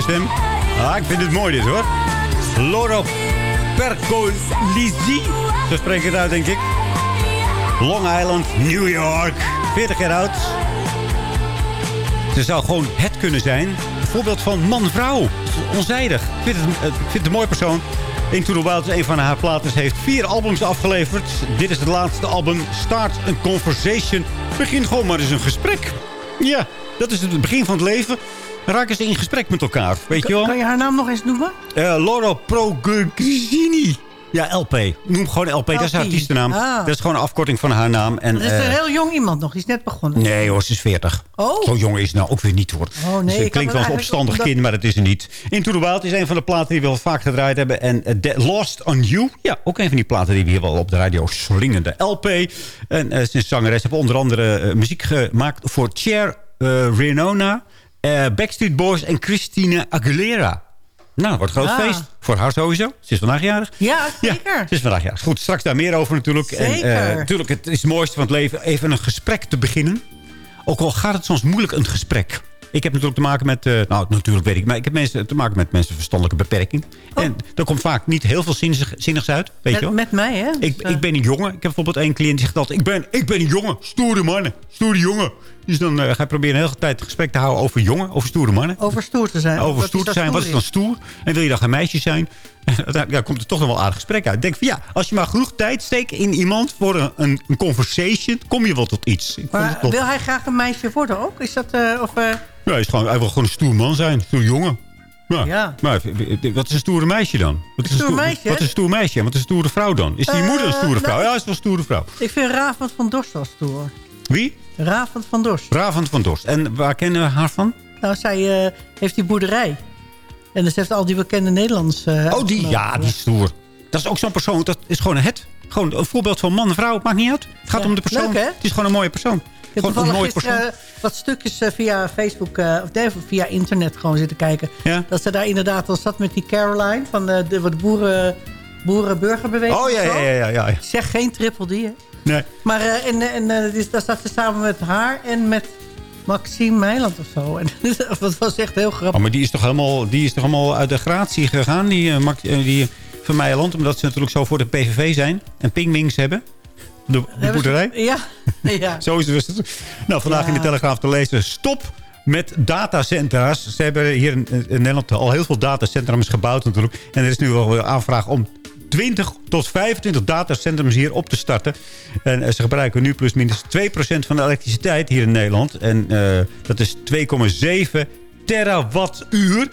E: Ah, ik vind het mooi dit hoor. Loro Percolisi. Zo spreek ik het uit, denk ik. Long Island, New York. 40 jaar oud. Ze zou gewoon het kunnen zijn. Een voorbeeld van man-vrouw. Onzijdig. Ik vind, het, vind het een mooi persoon. Into the Wild is een van haar platen. Heeft vier albums afgeleverd. Dit is het laatste album. Start a Conversation. Begin gewoon maar eens een gesprek. Ja, dat is het begin van het leven. Raken ze in gesprek met elkaar. Weet je wel?
F: Kan je haar naam nog eens noemen?
E: Eh Loro Progressini. Ja, LP. Noem gewoon LP. Dat is haar artiestennaam.
F: Ah.
E: Dat is gewoon een afkorting van haar naam. En,
F: Dat is
E: eh,
F: een heel jong iemand nog. Die is net begonnen.
E: Nee hoor, ze is 40.
F: Oh.
E: Zo jong is ze nou ook weer niet hoor.
F: Oh, nee,
E: Ze klinkt wel
F: het
E: als opstandig kind, maar dat is er niet. Into the Wild is een van de platen die we wel vaak gedraaid hebben. En eh, Lost on You, ja, ook een van die platen die we hier wel op de radio slingen. De LP. En eh, ze is zangeres. Hebben onder andere eh, muziek gemaakt voor Cher eh, Renona, eh, Backstreet Boys en Christina Aguilera. Nou, wordt een groot
F: Ah.
E: feest. Voor haar sowieso. Ze is vandaag jarig.
F: Ja, zeker.
E: Ze is vandaag jarig. Goed, straks daar meer over natuurlijk. En,
F: Zeker.
E: eh, natuurlijk, het is het mooiste van het leven. Even een gesprek te beginnen. Ook al gaat het soms moeilijk, een gesprek. Ik heb natuurlijk te maken met... eh, nou, natuurlijk weet ik. Maar ik heb mensen, te maken met mensen met verstandelijke beperking. En er komt vaak niet heel veel zinnig, zinnigs uit. Weet
F: Met,
E: je wel?
F: met mij, hè?
E: Ik, ik ben een jongen. Ik heb bijvoorbeeld één cliënt die zegt altijd... Ik ben, ik ben een jongen. Stoere mannen. Stoere jongen. Dus dan eh, ga je proberen de hele tijd gesprek te houden over jongen. Over stoere mannen.
F: Over stoer te zijn.
E: Over stoer te zijn. Wat is dan
F: stoer?
E: En wil je dan geen meisje zijn? Daar komt er toch nog wel aardig gesprek uit. Ik denk van ja, als je maar genoeg tijd steekt in iemand voor een, een, een conversation, kom je wel tot iets. Ik vond het
F: Maar
E: toch-
F: wil hij graag een meisje worden ook? Is dat... eh, of, eh,
E: Ja, hij, is gewoon, hij wil gewoon een stoer man zijn. Een stoer jongen. Ja.
F: Ja.
E: Maar wat is een stoere meisje dan? Wat is
F: Een stoer meisje,
E: Wat is een stoer meisje? Wat is een stoere vrouw dan? Is die moeder een stoere vrouw?
F: nou,
E: Ja, is wel een stoere vrouw.
F: ik vind Ravend van Dorst wel stoer.
E: Wie?
F: Ravend van Dorst.
E: Ravend van Dorst. En waar kennen we haar van?
F: Nou, zij eh, heeft die boerderij. En dus heeft al die bekende Nederlands... eh,
E: Oh, die? Ja, die is stoer. Dat is ook zo'n persoon. Dat is gewoon een het. Gewoon een voorbeeld van man en vrouw. Maakt niet uit. Het gaat
F: Ja,
E: om de persoon.
F: leuk, hè?
E: Het is gewoon een mooie persoon.
F: Ik heb
E: Gewoon een mooie persoon.
F: eh, wat stukjes via Facebook, of via internet gewoon zitten kijken.
E: Ja?
F: Dat ze daar inderdaad al zat met die Caroline van de, de, wat boeren, boerenburgerbeweging.
E: Oh, ja, ja, ja, ja. ja.
F: Zeg geen triple D, hè?
E: Nee.
F: Maar eh, en, en, eh, dus daar zat ze samen met haar en met Maxime Meiland of zo. En dat was echt heel grappig.
E: Oh, maar die is toch helemaal, die is toch helemaal uit de gratie gegaan, die, eh, Max- eh, die van Meijerland. Omdat ze natuurlijk zo voor de PVV zijn. En pingwings hebben. De, boerderij.
F: Ja, ja.
E: Zo is het. Nou, vandaag
F: Ja.
E: in de Telegraaf te lezen. Stop met datacentra's. Ze hebben hier in, Nederland al heel veel datacentrums gebouwd natuurlijk. En er is nu wel een aanvraag om 20 tot 25 datacentrums hier op te starten. En eh, ze gebruiken nu plus minus 2% van de elektriciteit hier in Nederland. En eh, dat is 2,7 terawattuur.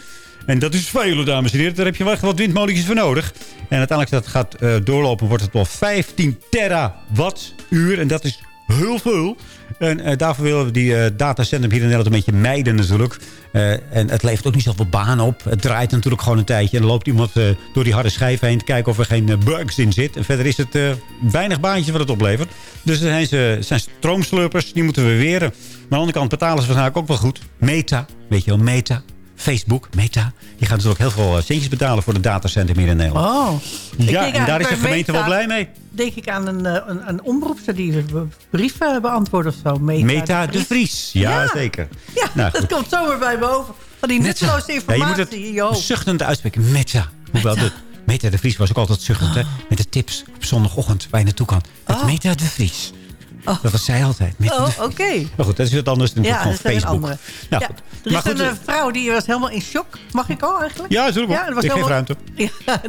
E: En dat is veel, dames en heren. Daar heb je wel wat windmolentjes voor nodig. En uiteindelijk dat gaat eh, doorlopen, wordt het wel 15 terawattuur. En dat is heel veel. En eh, daarvoor willen we die datacentrum hier in Nederland een beetje mijden natuurlijk. Eh, en het levert ook niet zoveel banen op. Het draait natuurlijk gewoon een tijdje. En dan loopt iemand door die harde schijf heen te kijken of er geen bugs in zit. En verder is het weinig baantjes wat het oplevert. Dus er zijn, ze, zijn stroomslurpers, die moeten we weren. Maar aan de andere kant betalen ze waarschijnlijk ook wel goed. Meta, weet je wel, Meta. Facebook, Meta, die gaan natuurlijk heel veel centjes betalen voor de datacentrum hier in Nederland.
F: Oh.
E: Ja, en daar is de gemeente wel blij mee.
F: Denk ik aan een, eh, een, een omroepster die de brieven beantwoordt of zo. Meta,
E: Meta de Vries, ja,
F: Ja.
E: zeker.
F: Ja,
E: Nou,
F: dat komt zomaar bij me over. Van die nutteloze
E: Ja, je
F: informatie
E: moet het zuchtend uitspreken. Meta. Hoewel de, Meta de Vries was ook altijd zuchtend. Hè? Met de tips op zondagochtend waar je naartoe kan. Met Meta de Vries. Dat was zij altijd. Meta de
F: Oh, oké.
E: Maar goed, dat is wat anders dan
F: Ja,
E: van
F: dat is een
E: Facebook.
F: andere.
E: Ja,
F: Ja,
E: goed.
F: Er is
E: Maar goed,
F: een eh, vrouw die was helemaal in shock. Mag ik al eigenlijk?
E: Ja, natuurlijk
F: dat was
E: Ik
F: helemaal-
E: ruimte.
F: Ja,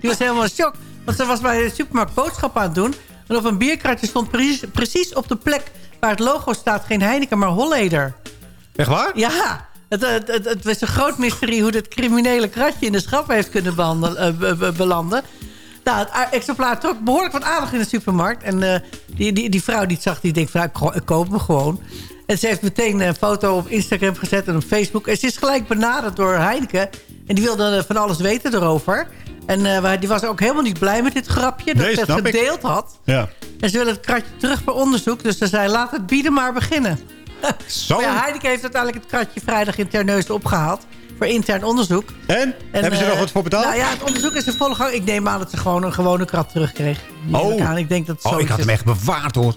F: die was helemaal in shock. Want ze was bij de supermarkt boodschappen aan het doen. En op een bierkratje stond precies, precies op de plek waar het logo staat... geen Heineken, maar Holleder.
E: Echt waar?
F: Ja, het, het, het, het was een groot mysterie... hoe dit criminele kratje in de schap heeft kunnen eh, be- be- belanden. Nou, het exemplaar trok behoorlijk wat aandacht in de supermarkt. En eh, die, die, die vrouw die het zag, die denkt van... nou, ik koop hem gewoon. En ze heeft meteen een foto op Instagram gezet en op Facebook. En ze is gelijk benaderd door Heineken. En die wilde eh, van alles weten erover. En eh, die was ook helemaal niet blij met dit grapje. Dat
E: Nee,
F: ze het
E: ik.
F: gedeeld had.
E: Ja.
F: En ze willen het kratje terug voor onderzoek. Dus ze zei, laat het bieden maar beginnen.
E: Zo.
F: Ja, Heineken heeft uiteindelijk het kratje vrijdag in Terneuzen opgehaald. Voor intern onderzoek.
E: En? Hebben ze er
F: eh,
E: nog wat voor betaald?
F: Nou ja, het onderzoek is in volle gang. Ik neem aan dat ze gewoon een gewone krat terugkreeg.
E: Oh.
F: ik aan. Ik denk dat het
E: Oh, ik had hem echt bewaard hoor.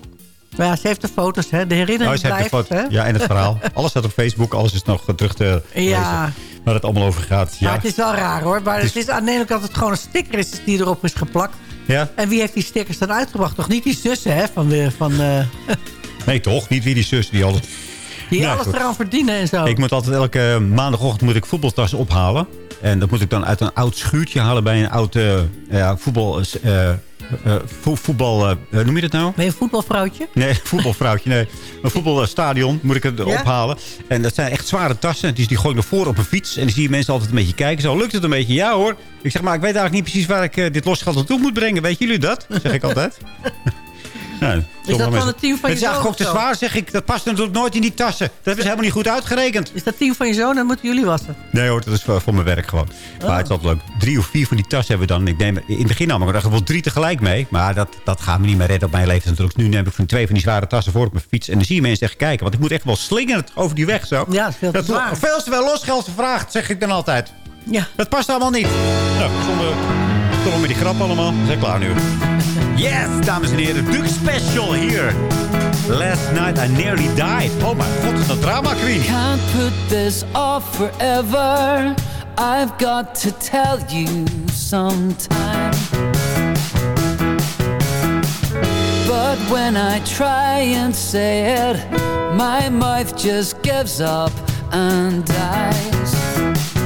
F: Maar ja, ze heeft de foto's, hè. De herinnering
E: Oh, ze heeft
F: blijft,
E: de
F: hè.
E: Ja, en het verhaal. Alles staat op Facebook, alles is nog eh, terug te lezen.
F: Ja.
E: Waar het allemaal over gaat. Ja.
F: het is wel raar hoor. Maar
E: Het
F: het
E: is-
F: is, aan de ene kant dat het gewoon een sticker is die erop is geplakt.
E: ja?
F: En wie heeft die stickers dan uitgebracht? Toch niet die zussen hè, van, de, van, eh,
E: Nee, toch? Niet wie die zus die altijd...
F: die
E: Nou,
F: alles
E: goed.
F: eraan verdienen en zo.
E: Ik moet altijd elke maandagochtend moet ik voetbaltassen ophalen. En dat moet ik dan uit een oud schuurtje halen bij een oud eh, ja, voetbal... eh, eh, vo- voetbal eh, hoe noem je dat nou?
F: Ben je een voetbalvrouwtje?
E: Nee, voetbalvrouwtje, nee. Een voetbalstadion moet ik het
F: Ja?
E: ophalen. En dat zijn echt zware tassen. Dus die gooi ik naar voren op een fiets. En dan zie je mensen altijd een beetje kijken. Zo, lukt het een beetje? Ja hoor. Ik zeg, maar ik weet eigenlijk niet precies waar ik eh, dit losgeld naartoe moet brengen. Weten jullie dat? Zeg ik altijd. Nou, sommige
F: van
E: mensen-
F: het team van je
E: Het is eigenlijk
F: zoon
E: ook te zwaar, zeg ik. Dat past natuurlijk nooit in die tassen. Dat hebben ze helemaal niet goed uitgerekend.
F: Is dat team van je zoon? Dan moeten jullie wassen.
E: Nee hoor, dat is voor, voor mijn werk gewoon. Maar het is altijd leuk. Drie of vier van die tassen hebben we dan. Ik neem, in het begin nam ik er wel drie tegelijk mee. Maar dat, dat gaat me niet meer redden op mijn leeftijd natuurlijk. Nu neem ik van twee van die zware tassen voor op mijn fiets. En dan zie je mensen echt kijken. Want ik moet echt wel slingeren over die weg zo.
F: Ja, dat is veel te
E: dat
F: zwaar.
E: veel te veel losgeld gevraagd, zeg ik dan altijd.
F: Ja.
E: Dat past allemaal niet. Nou, zonder... Stoppen met die grap allemaal. We zijn klaar nu. Yes, dames en heren. Duke Special hier. Last night I nearly died. Oh mijn god, is een drama queen.
K: Can't put this off forever. I've got to tell you sometime. But when I try and say it, my mouth just gives up and dies.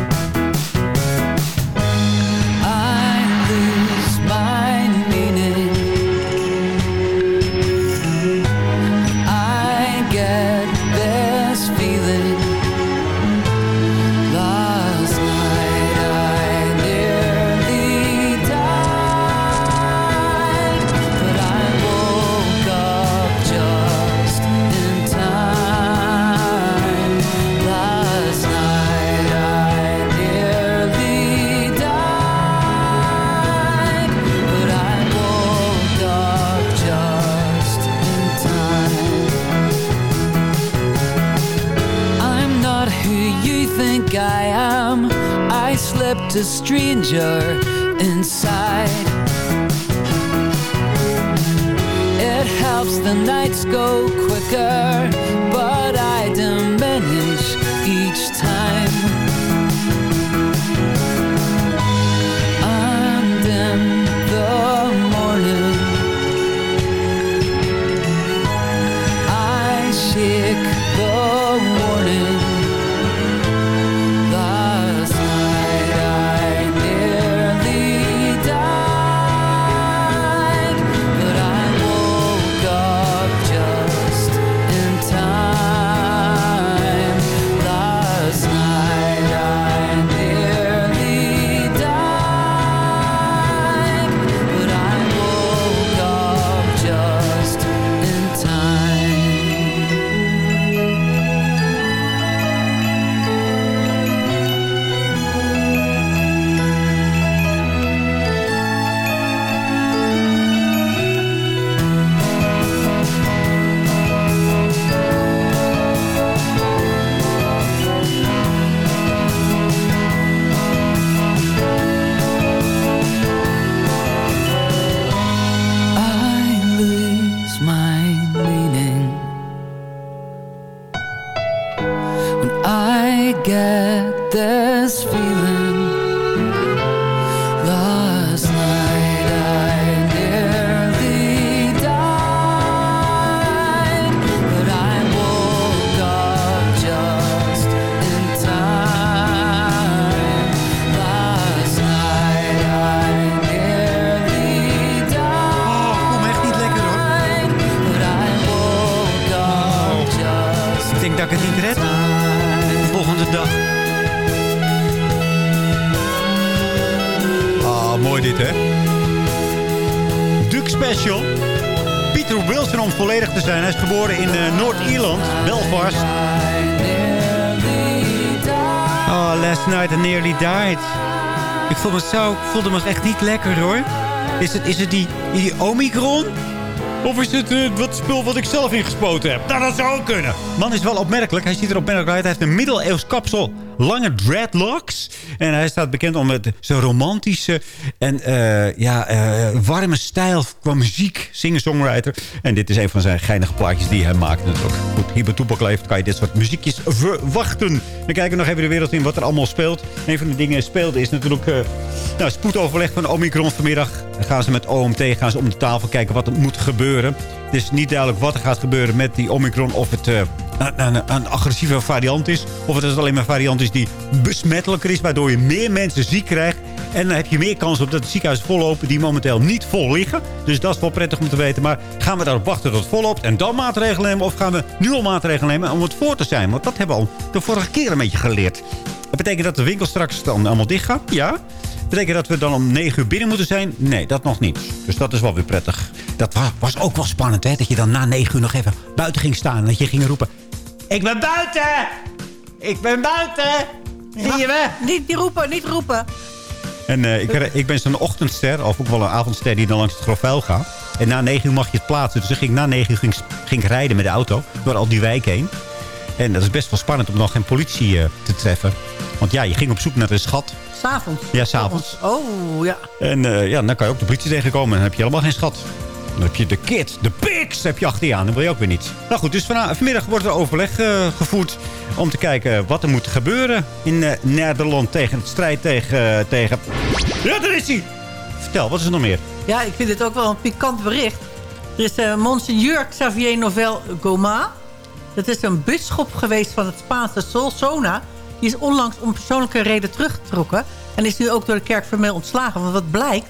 K: This feeling.
E: Geboren in eh, Noord-Ierland, Belfast. Oh, last night I nearly died. Ik voelde me zo, ik voelde me echt niet lekker, hoor. Is het, is het die, die Omicron? Of is het eh, wat spul wat ik zelf ingespoten heb? Nou, dat zou ook kunnen. Man is wel opmerkelijk. Hij ziet er opmerkelijk uit. Hij heeft een middeleeuws kapsel. Lange dreadlocks. En hij staat bekend om het, zijn romantische en eh, ja, eh, warme stijl qua muziek. Singer-songwriter. En dit is een van zijn geinige plaatjes die hij maakt natuurlijk. Goed, hier bij Toepak leeft kan je dit soort muziekjes verwachten. We kijken nog even de wereld in wat er allemaal speelt. Een van de dingen speelde is natuurlijk eh, nou, spoedoverleg van Omicron vanmiddag. Dan gaan ze met OMT gaan ze om de tafel kijken wat er moet gebeuren. Het is niet duidelijk wat er gaat gebeuren met die Omicron. Of het een, een, een agressieve variant is. Of het alleen maar een variant is die besmettelijker is. Waardoor je meer mensen ziek krijgt. En dan heb je meer kans op dat de ziekenhuizen vollopen die momenteel niet vol liggen. Dus dat is wel prettig om te weten. Maar gaan we daarop wachten tot het volloopt en dan maatregelen nemen? Of gaan we nu al maatregelen nemen om het voor te zijn? Want dat hebben we al de vorige keer een beetje geleerd. Dat betekent dat de winkels straks dan allemaal dicht gaan? Ja. Betekent dat we dan om 9 uur binnen moeten zijn? Nee, dat nog niet. Dus dat is wel weer prettig. Dat wa- was ook wel spannend, hè? Dat je dan na 9 uur nog even buiten ging staan. En dat je ging roepen... Ik ben buiten! Ik ben buiten! Zie je me?
F: Niet, niet roepen, niet roepen.
E: En eh, ik, ik ben zo'n ochtendster, of ook wel een avondster die dan langs het grofvuil gaat. En na 9 uur mag je het plaatsen. Dus ik ging, na 9 uur ging, ging ik rijden met de auto door al die wijk heen. En dat is best wel spannend om nog geen politie eh, te treffen. Want ja, je ging op zoek naar een schat.
F: S'avonds.
E: Ja, s'avonds.
F: Oh, ja.
E: En eh, ja, dan kan je ook de politie tegenkomen. En dan heb je helemaal geen schat. Dan heb je de kid, de pigs heb je achter je aan. Dan wil je ook weer niet. Nou goed, dus vanmiddag wordt er overleg eh, gevoerd... om te kijken wat er moet gebeuren in eh, Nederland... tegen het strijd tegen, eh, tegen... Ja, daar is hij! Vertel, wat is er nog meer?
F: Ja, ik vind dit ook wel een pikant bericht. Er is Monseigneur Xavier Novel Goma. Dat is een bisschop geweest van het Spaanse Solsona. Die is onlangs om persoonlijke reden teruggetrokken. En is nu ook door de kerk formeel ontslagen. Want wat blijkt,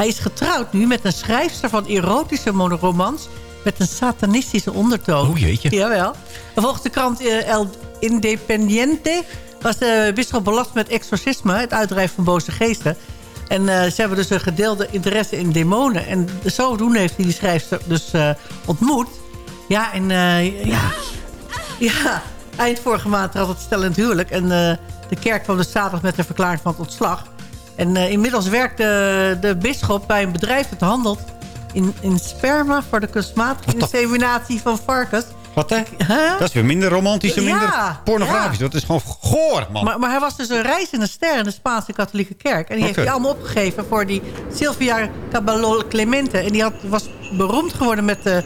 F: hij is getrouwd nu met een schrijfster van erotische monoromans... met een satanistische ondertoon.
E: Oh, jeetje.
F: Jawel. En volgens de krant eh, El Independiente... was de bisschop belast met exorcisme, het uitdrijven van boze geesten... En eh, ze hebben dus een gedeelde interesse in demonen. En zodoende heeft hij die schrijfster dus eh, ontmoet. Ja, en eh, ja, ja, eind vorige maand had het stel in het huwelijk. En eh, de kerk kwam dus zaterdag met een verklaring van het ontslag. En eh, inmiddels werkt de, de bisschop bij een bedrijf dat handelt in, in sperma... voor de kunstmatige inseminatie van varkens.
E: Wat hè? Dat is weer minder romantisch en minder
F: Ja,
E: pornografisch. Dat is gewoon goor, man.
F: Maar, maar hij was dus een reizende ster in de Spaanse katholieke kerk. En die heeft hij allemaal opgegeven voor die Silvia Caballol Clemente. En die had, was beroemd geworden met, de,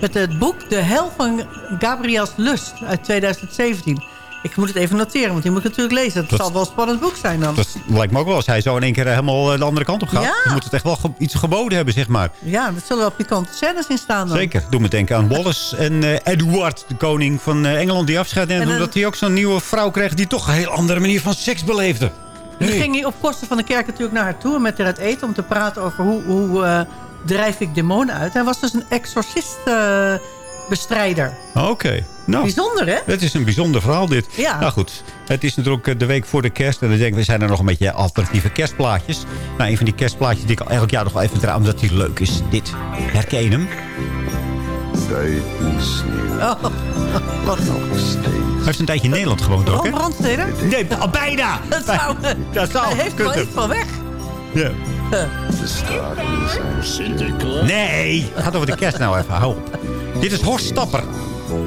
F: met het boek De Hel van Gabriels Lust uit 2017. Ik moet het even noteren, want die moet ik natuurlijk lezen. Het
E: Dat-
F: zal wel een spannend boek zijn dan.
E: Dat lijkt me ook wel als hij zo in één keer helemaal eh, de andere kant op gaat.
F: Ja.
E: Dan moet het echt wel ge- iets geboden hebben, zeg maar.
F: Ja, er zullen wel pikante scènes in staan dan.
E: Zeker. Doe me denken aan Wallace en eh, Edward, de koning van eh, Engeland, die afscheid neemt. Omdat hij ook zo'n nieuwe vrouw kreeg die toch een heel andere manier van seks beleefde.
F: Dan ging hij op kosten van de kerk natuurlijk naar haar toe... met haar uit eten om te praten over hoe, hoe eh, drijf ik demonen uit. Hij was dus een exorcist-bestrijder.
E: Oké. Nou,
F: Bijzonder, hè?
E: Het is een bijzonder verhaal dit.
F: Ja.
E: Nou goed, het is natuurlijk eh, de week voor de kerst. En dan denken we, zijn er nog een beetje alternatieve kerstplaatjes. Nou, een van die kerstplaatjes die ik al elk jaar nog wel even draai... omdat die leuk is. Dit. Herken je hem?
F: Oh, wat
E: Hij heeft een tijdje in Nederland gewoond ook, hè?
F: Brandsteder?
E: Nee, al bijna.
F: Dat zou,
E: Dat zou
F: hij heeft wel iets van weg.
E: Ja. Nee, het gaat over de kerst nou even. Hou op. Dit is Horst Stapper.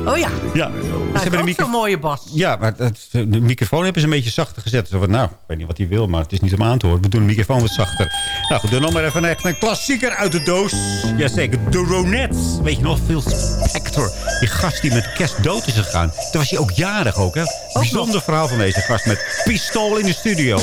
F: Oh ja,
E: Ja.
F: hij
E: Ze hebben de,
F: zo'n mooie bas.
E: ja, maar het- de microfoon hebben ze een beetje zachter gezet. Zo van, nou, ik weet niet wat hij wil, maar het is niet om aan te horen. We doen de microfoon wat zachter. Nou goed, doe nog maar even echt een klassieker uit de doos. Jazeker, de Ronettes. Weet je nog, Phil Spector. Die gast die met kerst dood is gegaan. Toen was hij ook jarig ook, hè. Bijzonder verhaal van deze gast met pistool in de studio.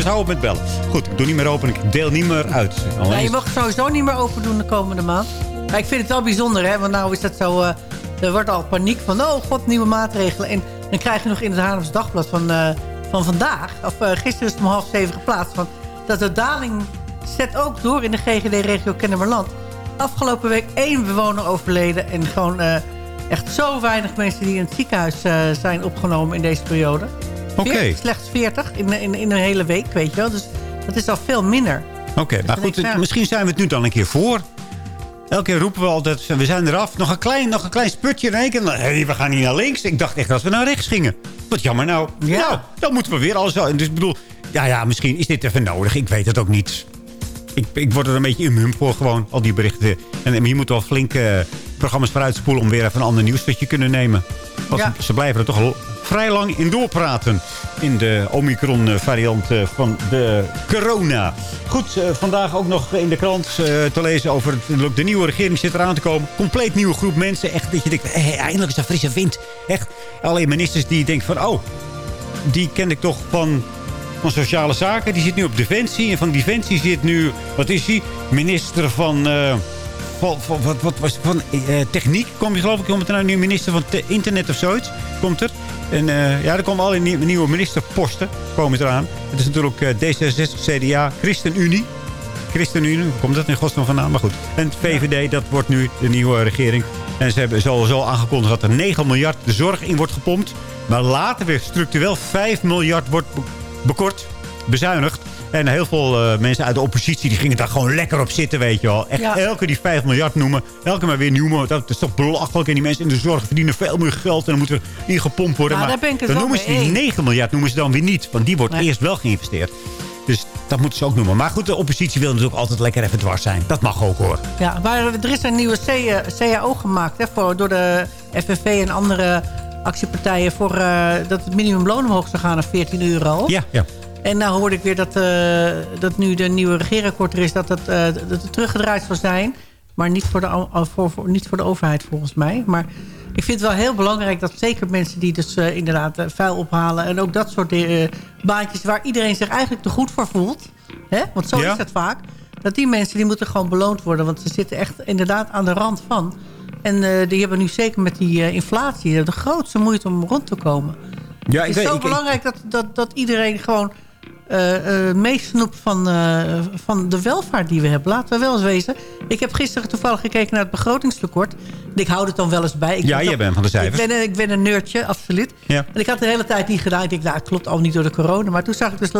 E: Dus hou op met bellen. Goed, ik doe niet meer open. Ik deel niet meer uit. Alleen
F: je mag sowieso niet meer open doen de komende maand. Maar ik vind het wel bijzonder, hè. Want nou is dat zo... eh, er wordt al paniek van, oh god, nieuwe maatregelen. En dan krijg je nog in het Haarlems Dagblad van, eh, van vandaag... of eh, gisteren is het om half zeven geplaatst... Van, dat de daling zet ook door in de GGD-regio Kennemerland. Afgelopen week één bewoner overleden... en gewoon echt zo weinig mensen die in het ziekenhuis zijn opgenomen in deze periode.
E: Oké.
F: Slechts 40 in, in, in een hele week, weet je wel. Dus dat is al veel minder.
E: Oké, maar
F: dan
E: goed,
F: ik, ja.
E: misschien zijn we het nu dan een keer voor. Elke keer roepen we altijd, we zijn eraf. Nog een klein, nog een klein sputje keer. Hé, we gaan niet naar links. Ik dacht echt dat we naar rechts gingen. Wat jammer nou. Nou, dan moeten we weer alles. Dus ik bedoel, ja, ja, misschien is dit even nodig. Ik weet het ook niet. Ik, ik word er een beetje immuun voor gewoon, al die berichten. En je moet wel flink eh, programma's vooruitspoelen... om weer even een ander nieuws te kunnen nemen. Want
F: Ja.
E: ze blijven er toch al vrij lang in doorpraten... in de Omicron-variant van de corona. Goed, eh, vandaag ook nog in de krant eh, te lezen over het, de nieuwe regering zit eraan te komen. Compleet nieuwe groep mensen. Echt dat je denkt, hé, eindelijk is er frisse wind. Echt, alleen ministers die denken van... oh, die ken ik toch van, van Sociale Zaken. Die zit nu op Defensie. En van Defensie zit nu, wat is hij? Minister van... eh, van, van, wat, wat was het? van eh, Techniek kom je geloof ik. Komt er nou nu minister van te- Internet of zoiets? Komt er. En eh, ja, er komen alle nieuwe, nieuwe ministerposten komen eraan. Het is natuurlijk eh, D66, CDA, ChristenUnie. ChristenUnie, hoe komt dat in godsnaam vandaan? Maar goed. En het VVD, dat wordt nu de nieuwe regering. En ze hebben sowieso aangekondigd dat er 9 miljard de zorg in wordt gepompt. Maar later weer structureel 5 miljard wordt be- bekort, bezuinigd. En heel veel eh, mensen uit de oppositie die gingen daar gewoon lekker op zitten, weet je wel. Echt
F: Ja.
E: elke die 5 miljard noemen, elke maar weer noemen. Dat is toch belachelijk. En die mensen in de zorg verdienen veel meer geld. En dan moet er ingepompt worden.
F: Ja,
E: maar dan noemen ze die
F: eens.
E: 9 miljard noemen ze dan weer niet. Want die wordt
F: Nee.
E: eerst wel geïnvesteerd. Dus dat moeten ze ook noemen. Maar goed, de oppositie wil natuurlijk altijd lekker even dwars zijn. Dat mag ook hoor.
F: Ja, maar er is een nieuwe CAO gemaakt hè, voor, door de FNV en andere actiepartijen... voor eh, dat het minimumloon omhoog zou gaan naar 14 euro.
E: Ja, ja.
F: En nou hoorde ik weer dat, eh, dat nu de nieuwe regeerakkoord er is... Dat het, eh, dat het teruggedraaid zal zijn. Maar niet voor, de, al- voor, voor- niet voor de overheid volgens mij. Maar ik vind het wel heel belangrijk dat zeker mensen die dus eh, inderdaad vuil ophalen... en ook dat soort baantjes waar iedereen zich eigenlijk te goed voor voelt... Hè? want zo
E: Ja.
F: is het vaak... dat die mensen die moeten gewoon beloond worden. Want ze zitten echt inderdaad aan de rand van. En die hebben nu zeker met die inflatie... de grootste moeite om rond te komen.
E: Ja,
F: het is zo belangrijk dat, dat, dat iedereen gewoon eh, eh, meesnoept van, eh, van de welvaart die we hebben. Laten we wel eens wezen. Ik heb gisteren toevallig gekeken naar het begrotingstekort. Ik hou het dan wel eens bij. Ik
E: Ja, jij bent van de cijfers.
F: Ik ben, een- ik ben een nerdje, absoluut.
E: Ja.
F: En ik had de hele tijd niet gedaan. Ik denk, nou, het klopt al niet door de corona. Maar toen zag ik dus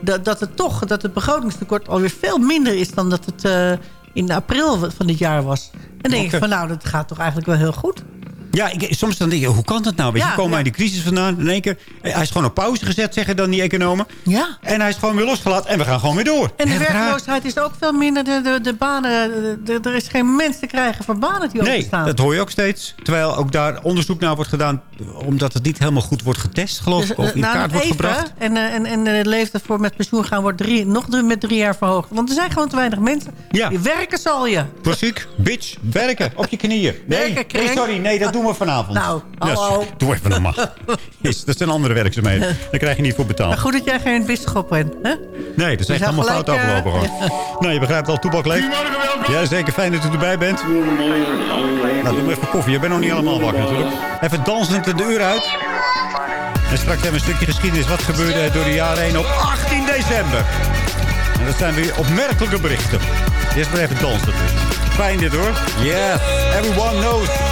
F: dat, dat het toch, dat het begrotingstekort alweer veel minder is dan dat het in april van dit jaar was. En dan denk ik van, nou, dat gaat toch eigenlijk wel heel goed.
E: Ja, ik, soms dan denk je, hoe kan dat nou? Weet je,
F: Ja,
E: komen
F: ja.
E: uit die crisis vandaan. In één keer, eh, hij is gewoon op pauze gezet, zeggen dan die economen.
F: Ja.
E: En hij is gewoon weer losgelaten en we gaan gewoon weer door.
F: En de werkloosheid is ook veel minder. De, de, de banen, de- de- er is geen mens te krijgen voor banen die
E: Nee,
F: openstaan.
E: dat hoor je ook steeds. Terwijl ook daar onderzoek naar wordt gedaan... omdat het niet helemaal goed wordt getest, geloof
F: Dus,
E: ik. Of
F: eh,
E: in
F: nou,
E: kaart wordt
F: even,
E: gebracht.
F: En, eh, en, en de leeftijd voor met pensioen gaan wordt drie, nog drie, met drie jaar verhoogd. Want er zijn gewoon te weinig mensen.
E: Ja.
F: Die werken zal je.
E: Precies, bitch, werken, op je knieën. Nee,
F: Werken,
E: nee, sorry, nee, dat doen we vanavond.
F: Nou, hallo.
E: doe even normaal. Yes, dat zijn andere werkzaamheden. Daar krijg je niet voor betaald.
F: Maar goed dat jij geen bisschop bent. Hè?
E: Nee, dat is echt
F: zou
E: helemaal fout
F: gelijk, eh,
E: afgelopen gewoon. Nou, je begrijpt al, Toebak leeft. Ja, zeker. Fijn dat u erbij bent. Nou, doe maar even koffie. Je bent nog niet helemaal wakker natuurlijk. Even dansend de deur uit. En straks hebben we een stukje geschiedenis. Wat gebeurde door de jaren heen op 18 december? En dat zijn weer opmerkelijke berichten. Eerst maar even dansen. Fijn dit hoor. Yes, everyone knows.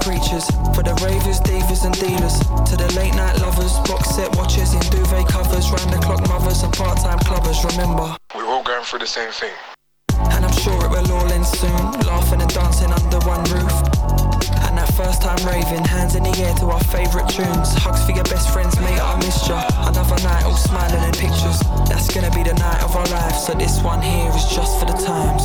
N: Preachers. For the ravers, divas, and dealers. To the late night lovers, box set watchers in duvet covers, round the clock mothers, and part time clubbers. Remember,
O: We're all going through the same thing.
N: and I'm sure it will all end soon. Laughing and dancing under one roof. And that first time raving, hands in the air to our favourite tunes. Hugs for your best friends, mate, I missed ya. Another night, all smiling in pictures. That's gonna be the night of our lives. So this one here is just for the times.